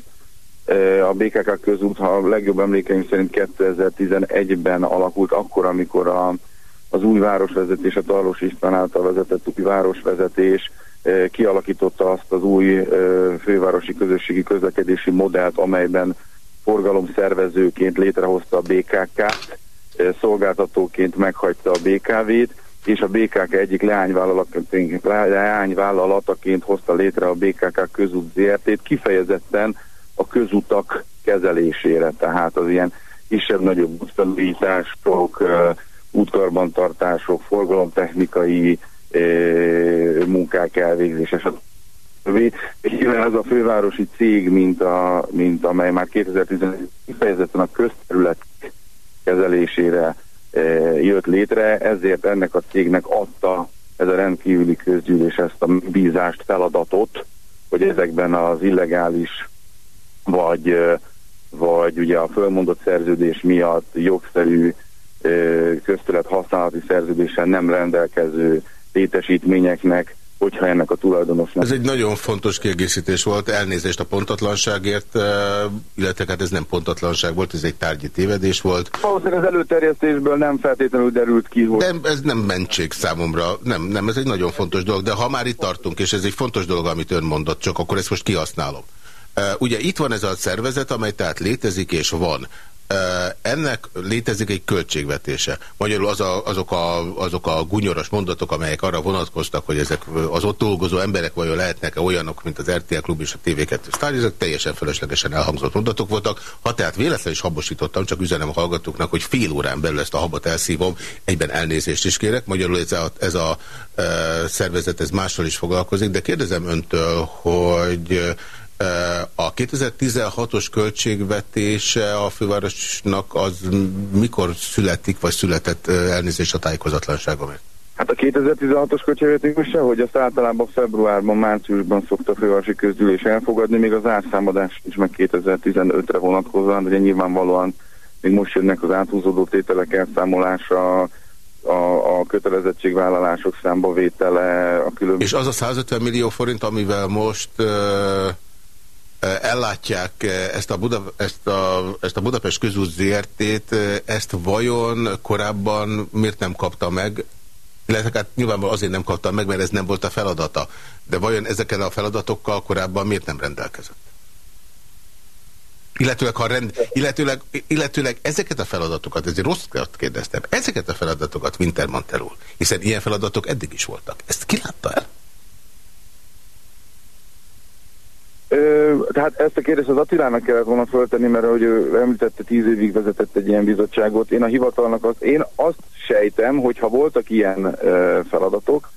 A BKK közút, ha a legjobb emlékeim szerint 2011-ben alakult, akkor, amikor a, az új városvezetés, a Tarlós István által vezetett új városvezetés kialakította azt az új fővárosi közösségi közlekedési modellt, amelyben forgalomszervezőként létrehozta a BKK-t, szolgáltatóként meghagyta a BKV-t, és a BKK egyik leányvállalataként, leányvállalataként hozta létre a BKK közút ZRT-t, kifejezetten a közutak kezelésére, tehát az ilyen kisebb-nagyobb útfelújítások, útkarbantartások, forgalomtechnikai munkák elvégzése, és ez a fővárosi cég, mint, a, mint amely már 2011 kifejezetten a közterület kezelésére e, jött létre, ezért ennek a cégnek adta ez a rendkívüli közgyűlés ezt a bízást, feladatot, hogy ezekben az illegális vagy, e, vagy ugye a fölmondott szerződés miatt jogszerű e, közterület használati szerződésen nem rendelkező létesítményeknek hogyha ennek a tulajdonosnak. Ez egy nagyon fontos kiegészítés volt, elnézést a pontatlanságért, illetve hát ez nem pontatlanság volt, ez egy tárgyi tévedés volt. Valószínűleg az előterjesztésből nem feltétlenül derült ki, hogy... Nem, ez nem mentség számomra, nem, nem, ez egy nagyon fontos dolog, de ha már itt tartunk, és ez egy fontos dolog, amit ön mondott, csak akkor ezt most kihasználom. Ugye itt van ez a szervezet, amely tehát létezik és van ennek létezik egy költségvetése. Magyarul az a, azok, a, azok a gunyoros mondatok, amelyek arra vonatkoztak, hogy ezek az ott dolgozó emberek vajon lehetnek-e olyanok, mint az RTL Klub és a TV2 Sztár, ezek teljesen feleslegesen elhangzott mondatok voltak. Ha tehát véletlenül is habosítottam, csak üzenem a hallgatóknak, hogy fél órán belül ezt a habot elszívom, egyben elnézést is kérek. Magyarul ez a, ez a e, szervezet ez máshol is foglalkozik, de kérdezem öntől, hogy a 2016-os költségvetése a fővárosnak az mikor születik, vagy született elnézést a tájékozatlanságomért? Hát a 2016-os költségvetésünk hogy azt általában februárban, márciusban szokta a fővárosi közgyűlés elfogadni, még az árszámadás is meg 2015-re vonatkozóan, de nyilvánvalóan még most jönnek az áthúzódó tételek elszámolása, a, a kötelezettségvállalások számba vétele, a különböző... És az a 150 millió forint, amivel most... Uh ellátják ezt a, Buda, ezt a, ezt a Budapest közút ZRT-t, ezt vajon korábban miért nem kapta meg? Illetve hát nyilvánvalóan azért nem kapta meg, mert ez nem volt a feladata. De vajon ezeken a feladatokkal korábban miért nem rendelkezett? Illetőleg, ha rend, illetőleg, illetőleg ezeket a feladatokat, ezért rosszat kérdeztem, ezeket a feladatokat Wintermantel úr, hiszen ilyen feladatok eddig is voltak. Ezt ki látta el? Ö, tehát ezt a kérdést az Attilának kellett volna föltenni, mert ahogy ő említette, tíz évig vezetett egy ilyen bizottságot. Én a hivatalnak azt, én azt sejtem, hogy ha voltak ilyen ö, feladatok,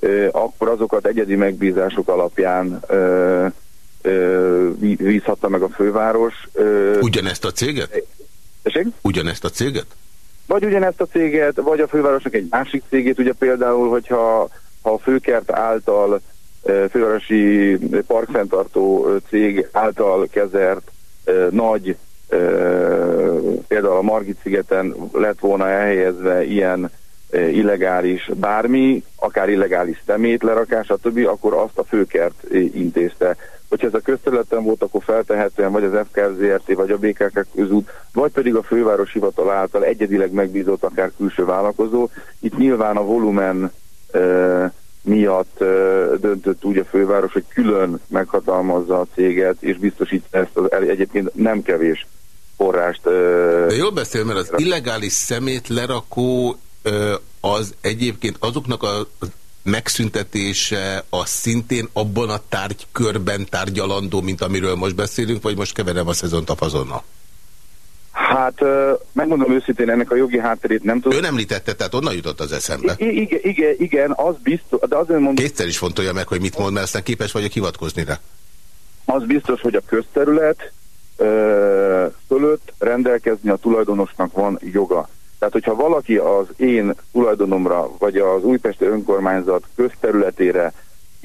ö, akkor azokat egyedi megbízások alapján ö, ö, vízhatta meg a főváros. Ö, Ugyanezt a céget? Tessék? Ugyanezt a céget? Vagy ugyanezt a céget, vagy a fővárosnak egy másik cégét, ugye például, hogyha ha a főkert által fővárosi parkfenntartó cég által kezert nagy, például a Margit szigeten lett volna elhelyezve ilyen illegális bármi, akár illegális szemét lerakás, stb., akkor azt a főkert intézte. Hogyha ez a közterületen volt, akkor feltehetően vagy az FKZRT, vagy a BKK közút, vagy pedig a főváros hivatal által egyedileg megbízott akár külső vállalkozó. Itt nyilván a volumen miatt döntött úgy a főváros, hogy külön meghatalmazza a céget, és biztosítja ezt az egyébként nem kevés forrást. De jól beszél, mert az illegális szemét lerakó az egyébként azoknak a megszüntetése a szintén abban a tárgykörben tárgyalandó, mint amiről most beszélünk, vagy most keverem a szezont a fazonnal? Hát megmondom őszintén, ennek a jogi hátterét nem tudom. Ő nem említette, tehát onnan jutott az eszembe. I igen, igen, igen, az biztos, de azért mondom... Kétszer is fontolja meg, hogy mit mond, mert aztán képes vagyok hivatkozni rá. Az biztos, hogy a közterület ö, fölött rendelkezni a tulajdonosnak van joga. Tehát, hogyha valaki az én tulajdonomra, vagy az újpesti önkormányzat közterületére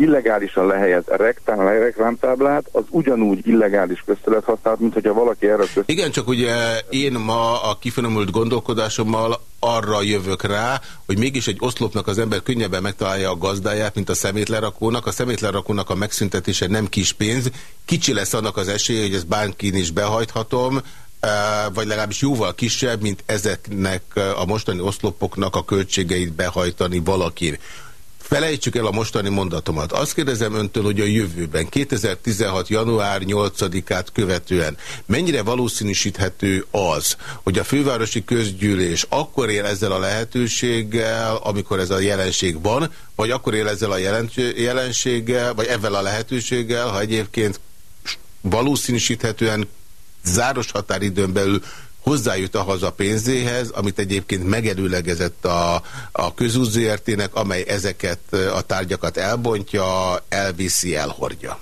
illegálisan lehelyez rektám, reklámtáblát, az ugyanúgy illegális közterület használat, mint hogyha valaki erre közterület... Igen, csak ugye én ma a kifinomult gondolkodásommal arra jövök rá, hogy mégis egy oszlopnak az ember könnyebben megtalálja a gazdáját, mint a szemétlerakónak. A szemétlerakónak a megszüntetése nem kis pénz. Kicsi lesz annak az esélye, hogy ezt bánkin is behajthatom, eh, vagy legalábbis jóval kisebb, mint ezeknek a mostani oszlopoknak a költségeit behajtani valaki. Felejtsük el a mostani mondatomat. Azt kérdezem öntől, hogy a jövőben, 2016. január 8-át követően mennyire valószínűsíthető az, hogy a fővárosi közgyűlés akkor él ezzel a lehetőséggel, amikor ez a jelenség van, vagy akkor él ezzel a jelenséggel, vagy ezzel a lehetőséggel, ha egyébként valószínűsíthetően záros határidőn belül hozzájut a haza pénzéhez, amit egyébként megelőlegezett a, a közúzértének, amely ezeket a tárgyakat elbontja, elviszi, elhordja.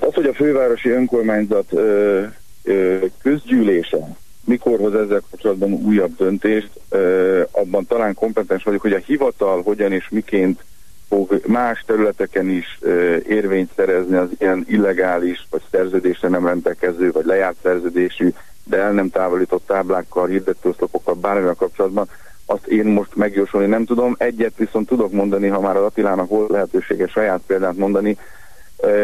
Az, hogy a fővárosi önkormányzat ö, ö, közgyűlése mikor hoz ezzel kapcsolatban újabb döntést, ö, abban talán kompetens vagyok, hogy a hivatal hogyan és miként fog más területeken is ö, érvényt szerezni az ilyen illegális, vagy szerződésre nem rendelkező, vagy lejárt szerződésű de el nem távolított táblákkal, hirdetőoszlopokkal, bármivel kapcsolatban, azt én most megjósolni nem tudom. Egyet viszont tudok mondani, ha már az Attilának volt lehetősége saját példát mondani,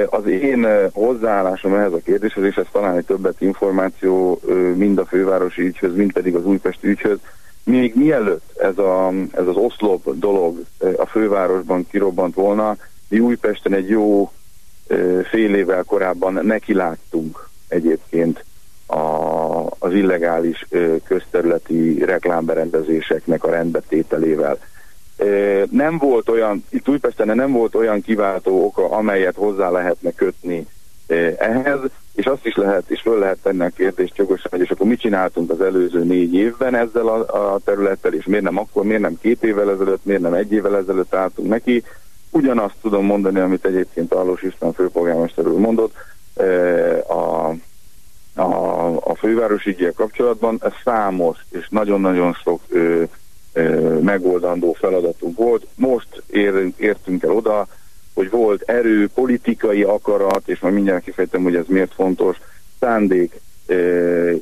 az én hozzáállásom ehhez a kérdéshez, és ez talán egy többet információ mind a fővárosi ügyhöz, mind pedig az újpesti ügyhöz, még mielőtt ez, a, ez az oszlop dolog a fővárosban kirobbant volna, mi Újpesten egy jó fél évvel korábban nekiláttunk egyébként a, az illegális közterületi reklámberendezéseknek a rendbetételével. Nem volt olyan, itt Újpesten nem volt olyan kiváltó oka, amelyet hozzá lehetne kötni ehhez, és azt is lehet, és föl lehet tenni a kérdést jogosan, hogy és akkor mit csináltunk az előző négy évben ezzel a, a területtel, és miért nem akkor, miért nem két évvel ezelőtt, miért nem egy évvel ezelőtt álltunk neki. Ugyanazt tudom mondani, amit egyébként Allós István főpolgármester úr mondott, a, a, a fővárosügyel kapcsolatban ez számos és nagyon-nagyon sok ö, ö, megoldandó feladatunk volt. Most érünk, értünk el oda, hogy volt erő, politikai akarat, és majd mindjárt kifejtem, hogy ez miért fontos, szándék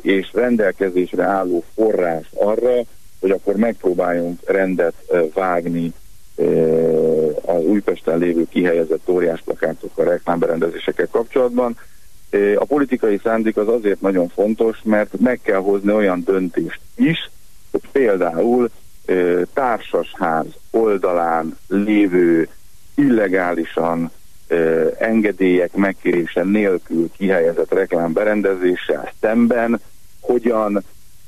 és rendelkezésre álló forrás arra, hogy akkor megpróbáljunk rendet vágni az Újpesten lévő kihelyezett óriás plakátokkal, reklámberendezésekkel kapcsolatban. A politikai szándék az azért nagyon fontos, mert meg kell hozni olyan döntést is, hogy például társasház oldalán lévő illegálisan engedélyek megkérése nélkül kihelyezett reklámberendezéssel szemben hogyan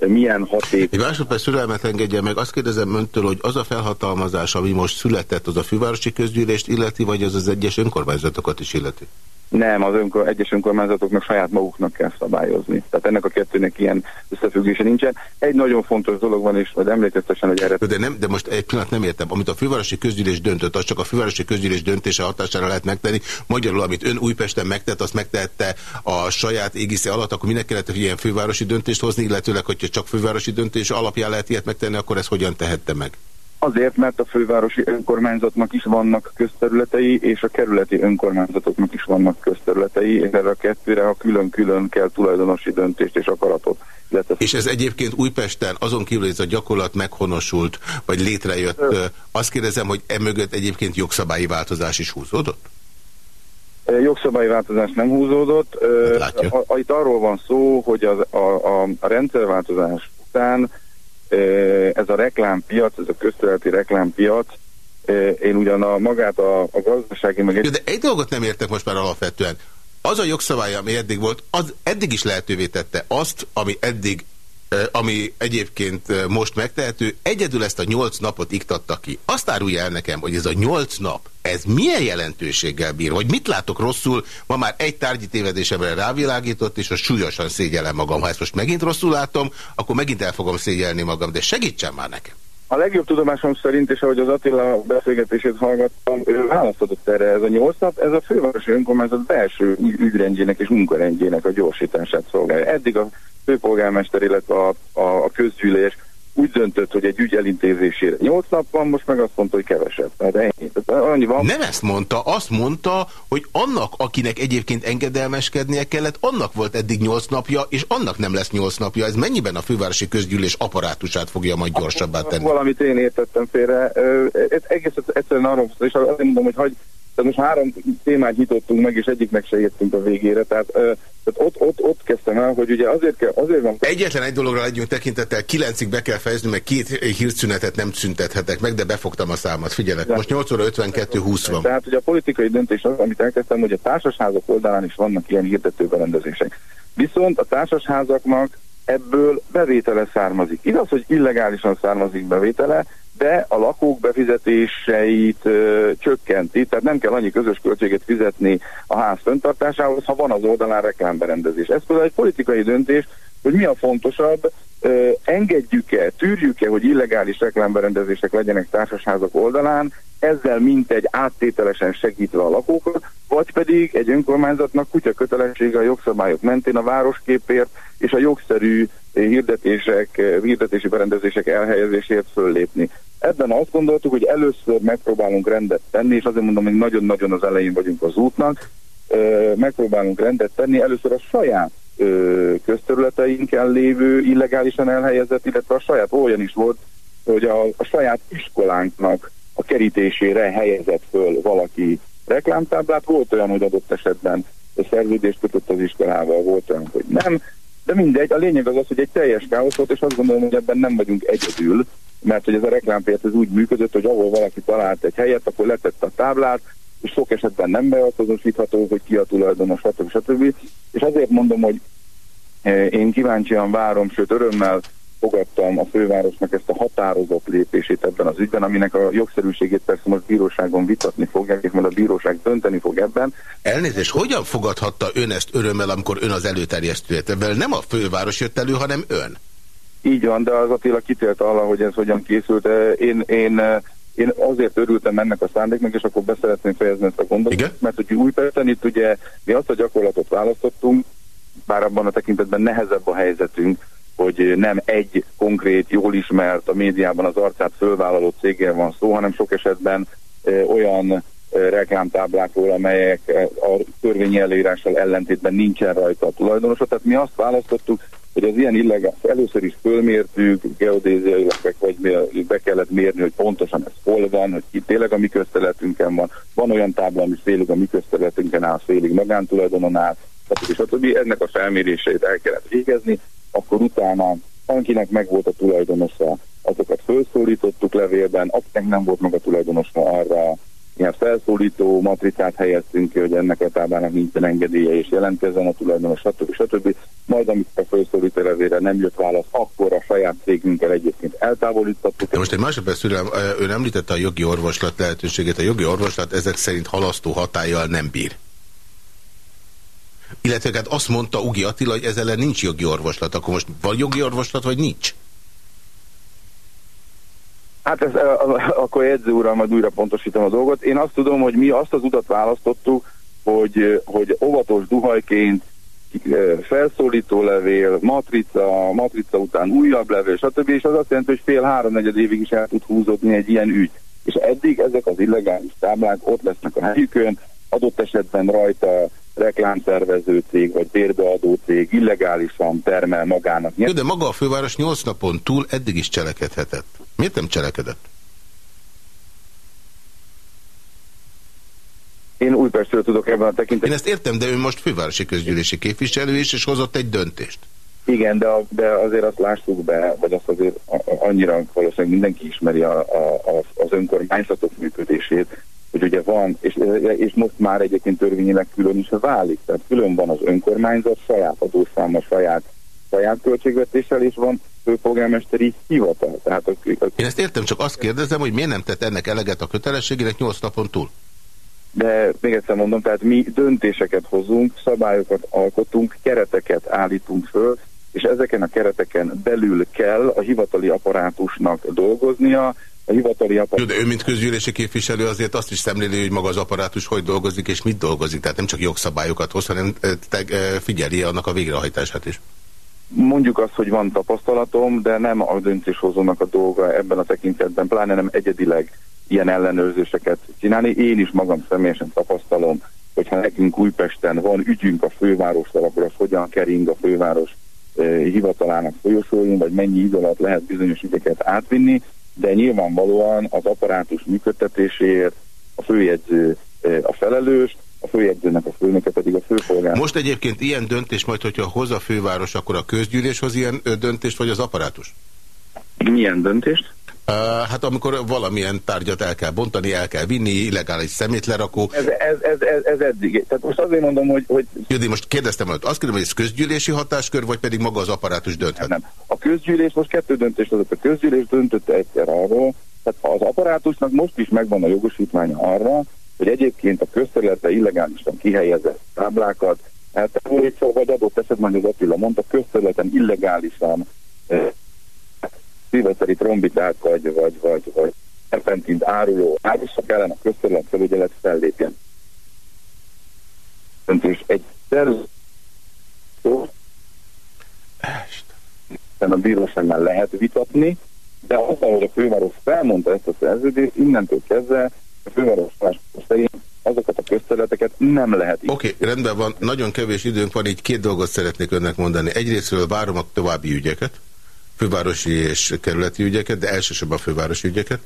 milyen haték. Egy másodperc szürelmet engedje meg, azt kérdezem öntől, hogy az a felhatalmazás, ami most született, az a fővárosi közgyűlést illeti, vagy az az egyes önkormányzatokat is illeti? Nem, az önkor, egyes önkormányzatoknak saját maguknak kell szabályozni. Tehát ennek a kettőnek ilyen összefüggése nincsen. Egy nagyon fontos dolog van, és majd emlékeztesen, hogy erre... De, nem, de most egy pillanat nem értem. Amit a fővárosi közgyűlés döntött, az csak a fővárosi közgyűlés döntése hatására lehet megtenni. Magyarul, amit ön Újpesten megtett, azt megtette a saját égisze alatt, akkor minek kellett ilyen fővárosi döntést hozni, illetőleg, hogyha csak fővárosi döntés alapján lehet ilyet megtenni, akkor ez hogyan tehette meg? Azért, mert a fővárosi önkormányzatnak is vannak közterületei, és a kerületi önkormányzatoknak is vannak közterületei, és erre a kettőre, ha külön-külön kell tulajdonosi döntést és akaratot. És ez egyébként Újpesten, azon kívül, hogy ez a gyakorlat meghonosult, vagy létrejött, Ö... azt kérdezem, hogy emögött egyébként jogszabályi változás is húzódott? Jogszabályi változás nem húzódott. Hát itt arról van szó, hogy az, a, a, a rendszerváltozás után ez a reklámpiac, ez a közterületi reklámpiac, én ugyan a magát a, a gazdasági meg... De egy dolgot nem értek most már alapvetően. Az a jogszabály, ami eddig volt, az eddig is lehetővé tette azt, ami eddig ami egyébként most megtehető, egyedül ezt a nyolc napot iktatta ki. Azt árulja el nekem, hogy ez a nyolc nap, ez milyen jelentőséggel bír, hogy mit látok rosszul, ma már egy tárgyi tévedésemre rávilágított, és a súlyosan szégyellem magam. Ha ezt most megint rosszul látom, akkor megint el fogom szégyelni magam, de segítsen már nekem. A legjobb tudomásom szerint, és ahogy az Attila beszélgetését hallgattam, ő választott erre ez a nyolc nap, ez a fővárosi önkormányzat belső ügyrendjének és munkarendjének a gyorsítását szolgálja. Eddig a főpolgármester, illetve a, a, a közgyűlés úgy döntött, hogy egy ügy elintézésére 8 nap van, most meg azt mondta, hogy kevesebb. Tehát ennyi. Tehát annyi van. Nem ezt mondta, azt mondta, hogy annak, akinek egyébként engedelmeskednie kellett, annak volt eddig 8 napja, és annak nem lesz 8 napja. Ez mennyiben a fővárosi közgyűlés apparátusát fogja majd gyorsabbá tenni? Valamit én értettem félre. Ez egész egyszerűen arról, és azt mondom, hogy hagy, tehát most három témát nyitottunk meg, és egyiknek se értünk a végére, tehát, tehát ott, ott, ott kezdtem el, hogy ugye azért, kell, azért van... Egyetlen egy dologra legyünk tekintettel, kilencig be kell fejezni, mert két hírszünetet nem szüntethetek meg, de befogtam a számat, figyelek. Most 8 óra 52 20 van. Tehát ugye a politikai döntés az, amit elkezdtem, hogy a társasházak oldalán is vannak ilyen hirdető berendezések. Viszont a társasházaknak ebből bevétele származik. Igaz, hogy illegálisan származik bevétele, de a lakók befizetéseit ö, csökkenti, tehát nem kell annyi közös költséget fizetni a ház föntartásához, ha van az oldalán reklámberendezés. Ez például egy politikai döntés, hogy mi a fontosabb, ö, engedjük-e, tűrjük-e, hogy illegális reklámberendezések legyenek társasházak oldalán, ezzel mintegy áttételesen segítve a lakókat, vagy pedig egy önkormányzatnak kutya kötelessége a jogszabályok mentén a városképért és a jogszerű hirdetések, hirdetési berendezések elhelyezésért föllépni. Ebben azt gondoltuk, hogy először megpróbálunk rendet tenni, és azért mondom, hogy nagyon-nagyon az elején vagyunk az útnak, megpróbálunk rendet tenni először a saját közterületeinken lévő illegálisan elhelyezett, illetve a saját olyan is volt, hogy a, a saját iskolánknak a kerítésére helyezett föl valaki reklámtáblát. Volt olyan, hogy adott esetben a szerződést kötött az iskolával, volt olyan, hogy nem. De mindegy, a lényeg az az, hogy egy teljes káosz volt, és azt gondolom, hogy ebben nem vagyunk egyedül, mert hogy ez a reklámpiac ez úgy működött, hogy ahol valaki talált egy helyet, akkor letette a táblát, és sok esetben nem beazonosítható, hogy ki a tulajdonos, stb. stb. És azért mondom, hogy eh, én kíváncsian várom, sőt örömmel fogadtam a fővárosnak ezt a határozott lépését ebben az ügyben, aminek a jogszerűségét persze most bíróságon vitatni fogják, és majd a bíróság dönteni fog ebben. Elnézést, hogyan fogadhatta ön ezt örömmel, amikor ön az előterjesztője? Nem a főváros jött elő, hanem ön. Így van, de az Attila kitélt arra, hogy ez hogyan készült. Én, én, én azért örültem ennek a szándéknak, és akkor beszeretném fejezni ezt a gondolatot, Igen? mert hogy Újpesten itt ugye mi azt a gyakorlatot választottunk, bár abban a tekintetben nehezebb a helyzetünk, hogy nem egy konkrét, jól ismert, a médiában az arcát fölvállaló céggel van szó, hanem sok esetben olyan reklámtáblákról, amelyek a törvényi előírással ellentétben nincsen rajta a tulajdonosa. Tehát mi azt választottuk, hogy az ilyen illegális, először is fölmértük, geodéziailag vagy be kellett mérni, hogy pontosan ez hol van, hogy itt tényleg a mi közterületünkön van. Van olyan tábla, ami félig a mi közterületünkön áll, félig magántulajdonon áll, stb. stb. Ennek a felméréseit el kellett végezni, akkor utána akinek meg volt a tulajdonosa, azokat felszólítottuk levélben, akinek nem volt meg a tulajdonosa arra, ilyen felszólító matricát helyeztünk ki, hogy ennek a táblának nincsen engedélye, és jelentkezzen a tulajdonos, stb. stb. Majd amikor a felszólító levélre nem jött válasz, akkor a saját cégünkkel egyébként eltávolítottuk. De most egy másodperc szülem, ön említette a jogi orvoslat lehetőségét. A jogi orvoslat ezek szerint halasztó hatállyal nem bír. Illetve hát azt mondta Ugi Attila, hogy ezzel nincs jogi orvoslat. Akkor most van jogi orvoslat, vagy nincs? Hát ez, akkor edző úrral majd újra pontosítom a dolgot. Én azt tudom, hogy mi azt az utat választottuk, hogy, hogy óvatos duhajként felszólító levél, matrica, matrica után újabb levél, stb. És az azt jelenti, hogy fél háromnegyed évig is el tud húzódni egy ilyen ügy. És eddig ezek az illegális táblák ott lesznek a helyükön, adott esetben rajta reklámszervező cég vagy bérbeadó cég illegálisan termel magának. Jó, de maga a főváros 8 napon túl eddig is cselekedhetett. Miért nem cselekedett? Én Újpestről tudok ebben a tekintetben. Én ezt értem, de ő most fővárosi közgyűlési képviselő is, és hozott egy döntést. Igen, de, a, de azért azt lássuk be, vagy azt azért annyira valószínűleg mindenki ismeri a, a, a, az önkormányzatok működését, hogy ugye van, és, és most már egyébként törvényileg külön is válik, tehát külön van az önkormányzat, saját adószáma, saját, saját költségvetéssel, és van főpolgármesteri hivatal. Tehát a, a... Én ezt értem, csak azt kérdezem, hogy miért nem tett ennek eleget a kötelességének 8 napon túl? De még egyszer mondom, tehát mi döntéseket hozunk, szabályokat alkotunk, kereteket állítunk föl, és ezeken a kereteken belül kell a hivatali apparátusnak dolgoznia, a hivatali apparátus... Jó, de ő, mint közgyűlési képviselő azért azt is szemléli, hogy maga az apparátus hogy dolgozik és mit dolgozik. Tehát nem csak jogszabályokat hoz, hanem figyeli annak a végrehajtását is. Mondjuk azt, hogy van tapasztalatom, de nem a döntéshozónak a dolga ebben a tekintetben, pláne nem egyedileg ilyen ellenőrzéseket csinálni. Én is magam személyesen tapasztalom, hogyha nekünk Újpesten van ügyünk a fővárossal, akkor az hogyan kering a főváros hivatalának folyosóin, vagy mennyi idő alatt lehet bizonyos ügyeket átvinni, de nyilvánvalóan az apparátus működtetéséért a főjegyző a felelős, a főjegyzőnek a főnöke pedig a főpolgár. Most egyébként ilyen döntés majd, hogyha hoz a főváros, akkor a közgyűlés hoz ilyen döntést, vagy az apparátus? Milyen döntést? Hát amikor valamilyen tárgyat el kell bontani, el kell vinni, illegális szemétlerakó. Ez, ez, ez, ez, ez eddig. Tehát most azért mondom, hogy... hogy... Jó, de most kérdeztem, hogy azt kérdezem, hogy ez közgyűlési hatáskör, vagy pedig maga az apparátus dönthet? Nem, nem. A közgyűlés most kettő döntést hozott. A közgyűlés döntött egyszer arról, tehát az apparátusnak most is megvan a jogosítványa arra, hogy egyébként a közterületre illegálisan kihelyezett táblákat, hát vagy adott esetben, hogy az Attila mondta, közterületen illegálisan szíveszeri trombitát, vagy, vagy, vagy, vagy erpentint áruló árusok ellen a közterület felügyelet fellépjen. És egy szerző a bíróságnál lehet vitatni, de aztán, hogy a főváros felmondta ezt a szerződést, innentől kezdve a főváros szerint azokat a közterületeket nem lehet. Oké, okay, rendben van, nagyon kevés időnk van, így két dolgot szeretnék önnek mondani. Egyrésztről várom a további ügyeket, fővárosi és kerületi ügyeket, de elsősorban fővárosi ügyeket.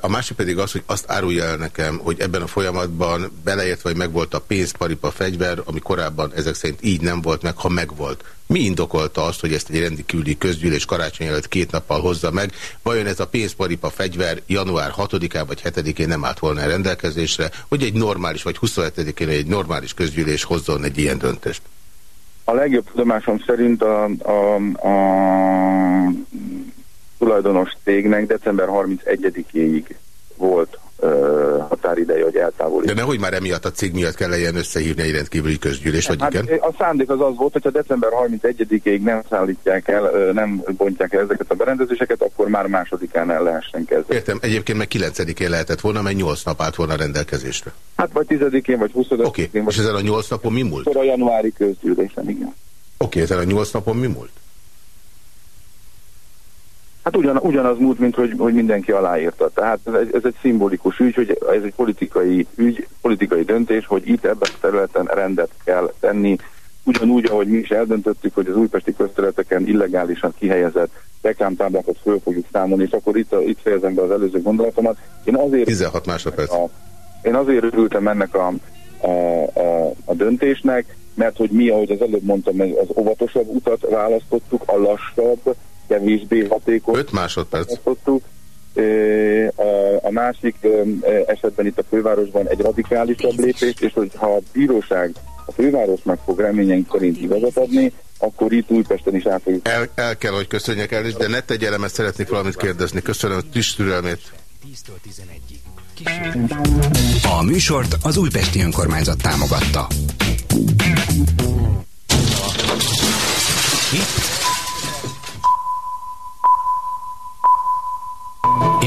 A másik pedig az, hogy azt árulja el nekem, hogy ebben a folyamatban beleért, vagy megvolt a pénz, paripa, fegyver, ami korábban ezek szerint így nem volt meg, ha megvolt. Mi indokolta azt, hogy ezt egy rendi küldi közgyűlés karácsony előtt két nappal hozza meg? Vajon ez a pénzparipa fegyver január 6-án vagy 7-én nem állt volna rendelkezésre, hogy egy normális, vagy 27-én egy normális közgyűlés hozzon egy ilyen döntést? A legjobb tudomásom szerint a, a, a tulajdonos cégnek december 31-éig volt határideje, hogy eltávolítson. De nehogy már emiatt a cég miatt kell ilyen összehívni egy rendkívüli közgyűlés, vagy hát igen? A szándék az az volt, hogyha december 31-ig nem szállítják el, nem bontják el ezeket a berendezéseket, akkor már másodikán el lehessen kezdeni. Értem, egyébként meg 9-én lehetett volna, mert 8 nap állt volna a rendelkezésre. Hát vagy 10-én, vagy 20-én. Oké, okay. és ezen a 8 napon mi múlt? A januári közgyűlésen, igen. Oké, okay, ezen a 8 napon mi múlt? Hát ugyan, ugyanaz múlt, mint hogy, hogy mindenki aláírta. Tehát ez egy, ez egy szimbolikus ügy, hogy ez egy politikai ügy, politikai döntés, hogy itt ebben a területen rendet kell tenni, ugyanúgy, ahogy mi is eldöntöttük, hogy az újpesti közterületeken illegálisan kihelyezett reklámtáblákat föl fogjuk számolni, és akkor itt, itt fejezem be az előző gondolatomat. Én azért, 16 másodperc. A, én azért örültem ennek a, a, a, a döntésnek, mert hogy mi, ahogy az előbb mondtam, az óvatosabb utat választottuk, a lassabb, kevésbé hatékony. 5 másodperc. A, a másik esetben itt a fővárosban egy radikálisabb lépés, és hogyha a bíróság a fővárosnak fog reményeink szerint igazat adni, akkor itt Újpesten is el fogjuk. El, el kell, hogy köszönjek el, de ne tegye el, mert szeretnék valamit kérdezni. Köszönöm a kis türelmét. A műsort az Újpesti Önkormányzat támogatta.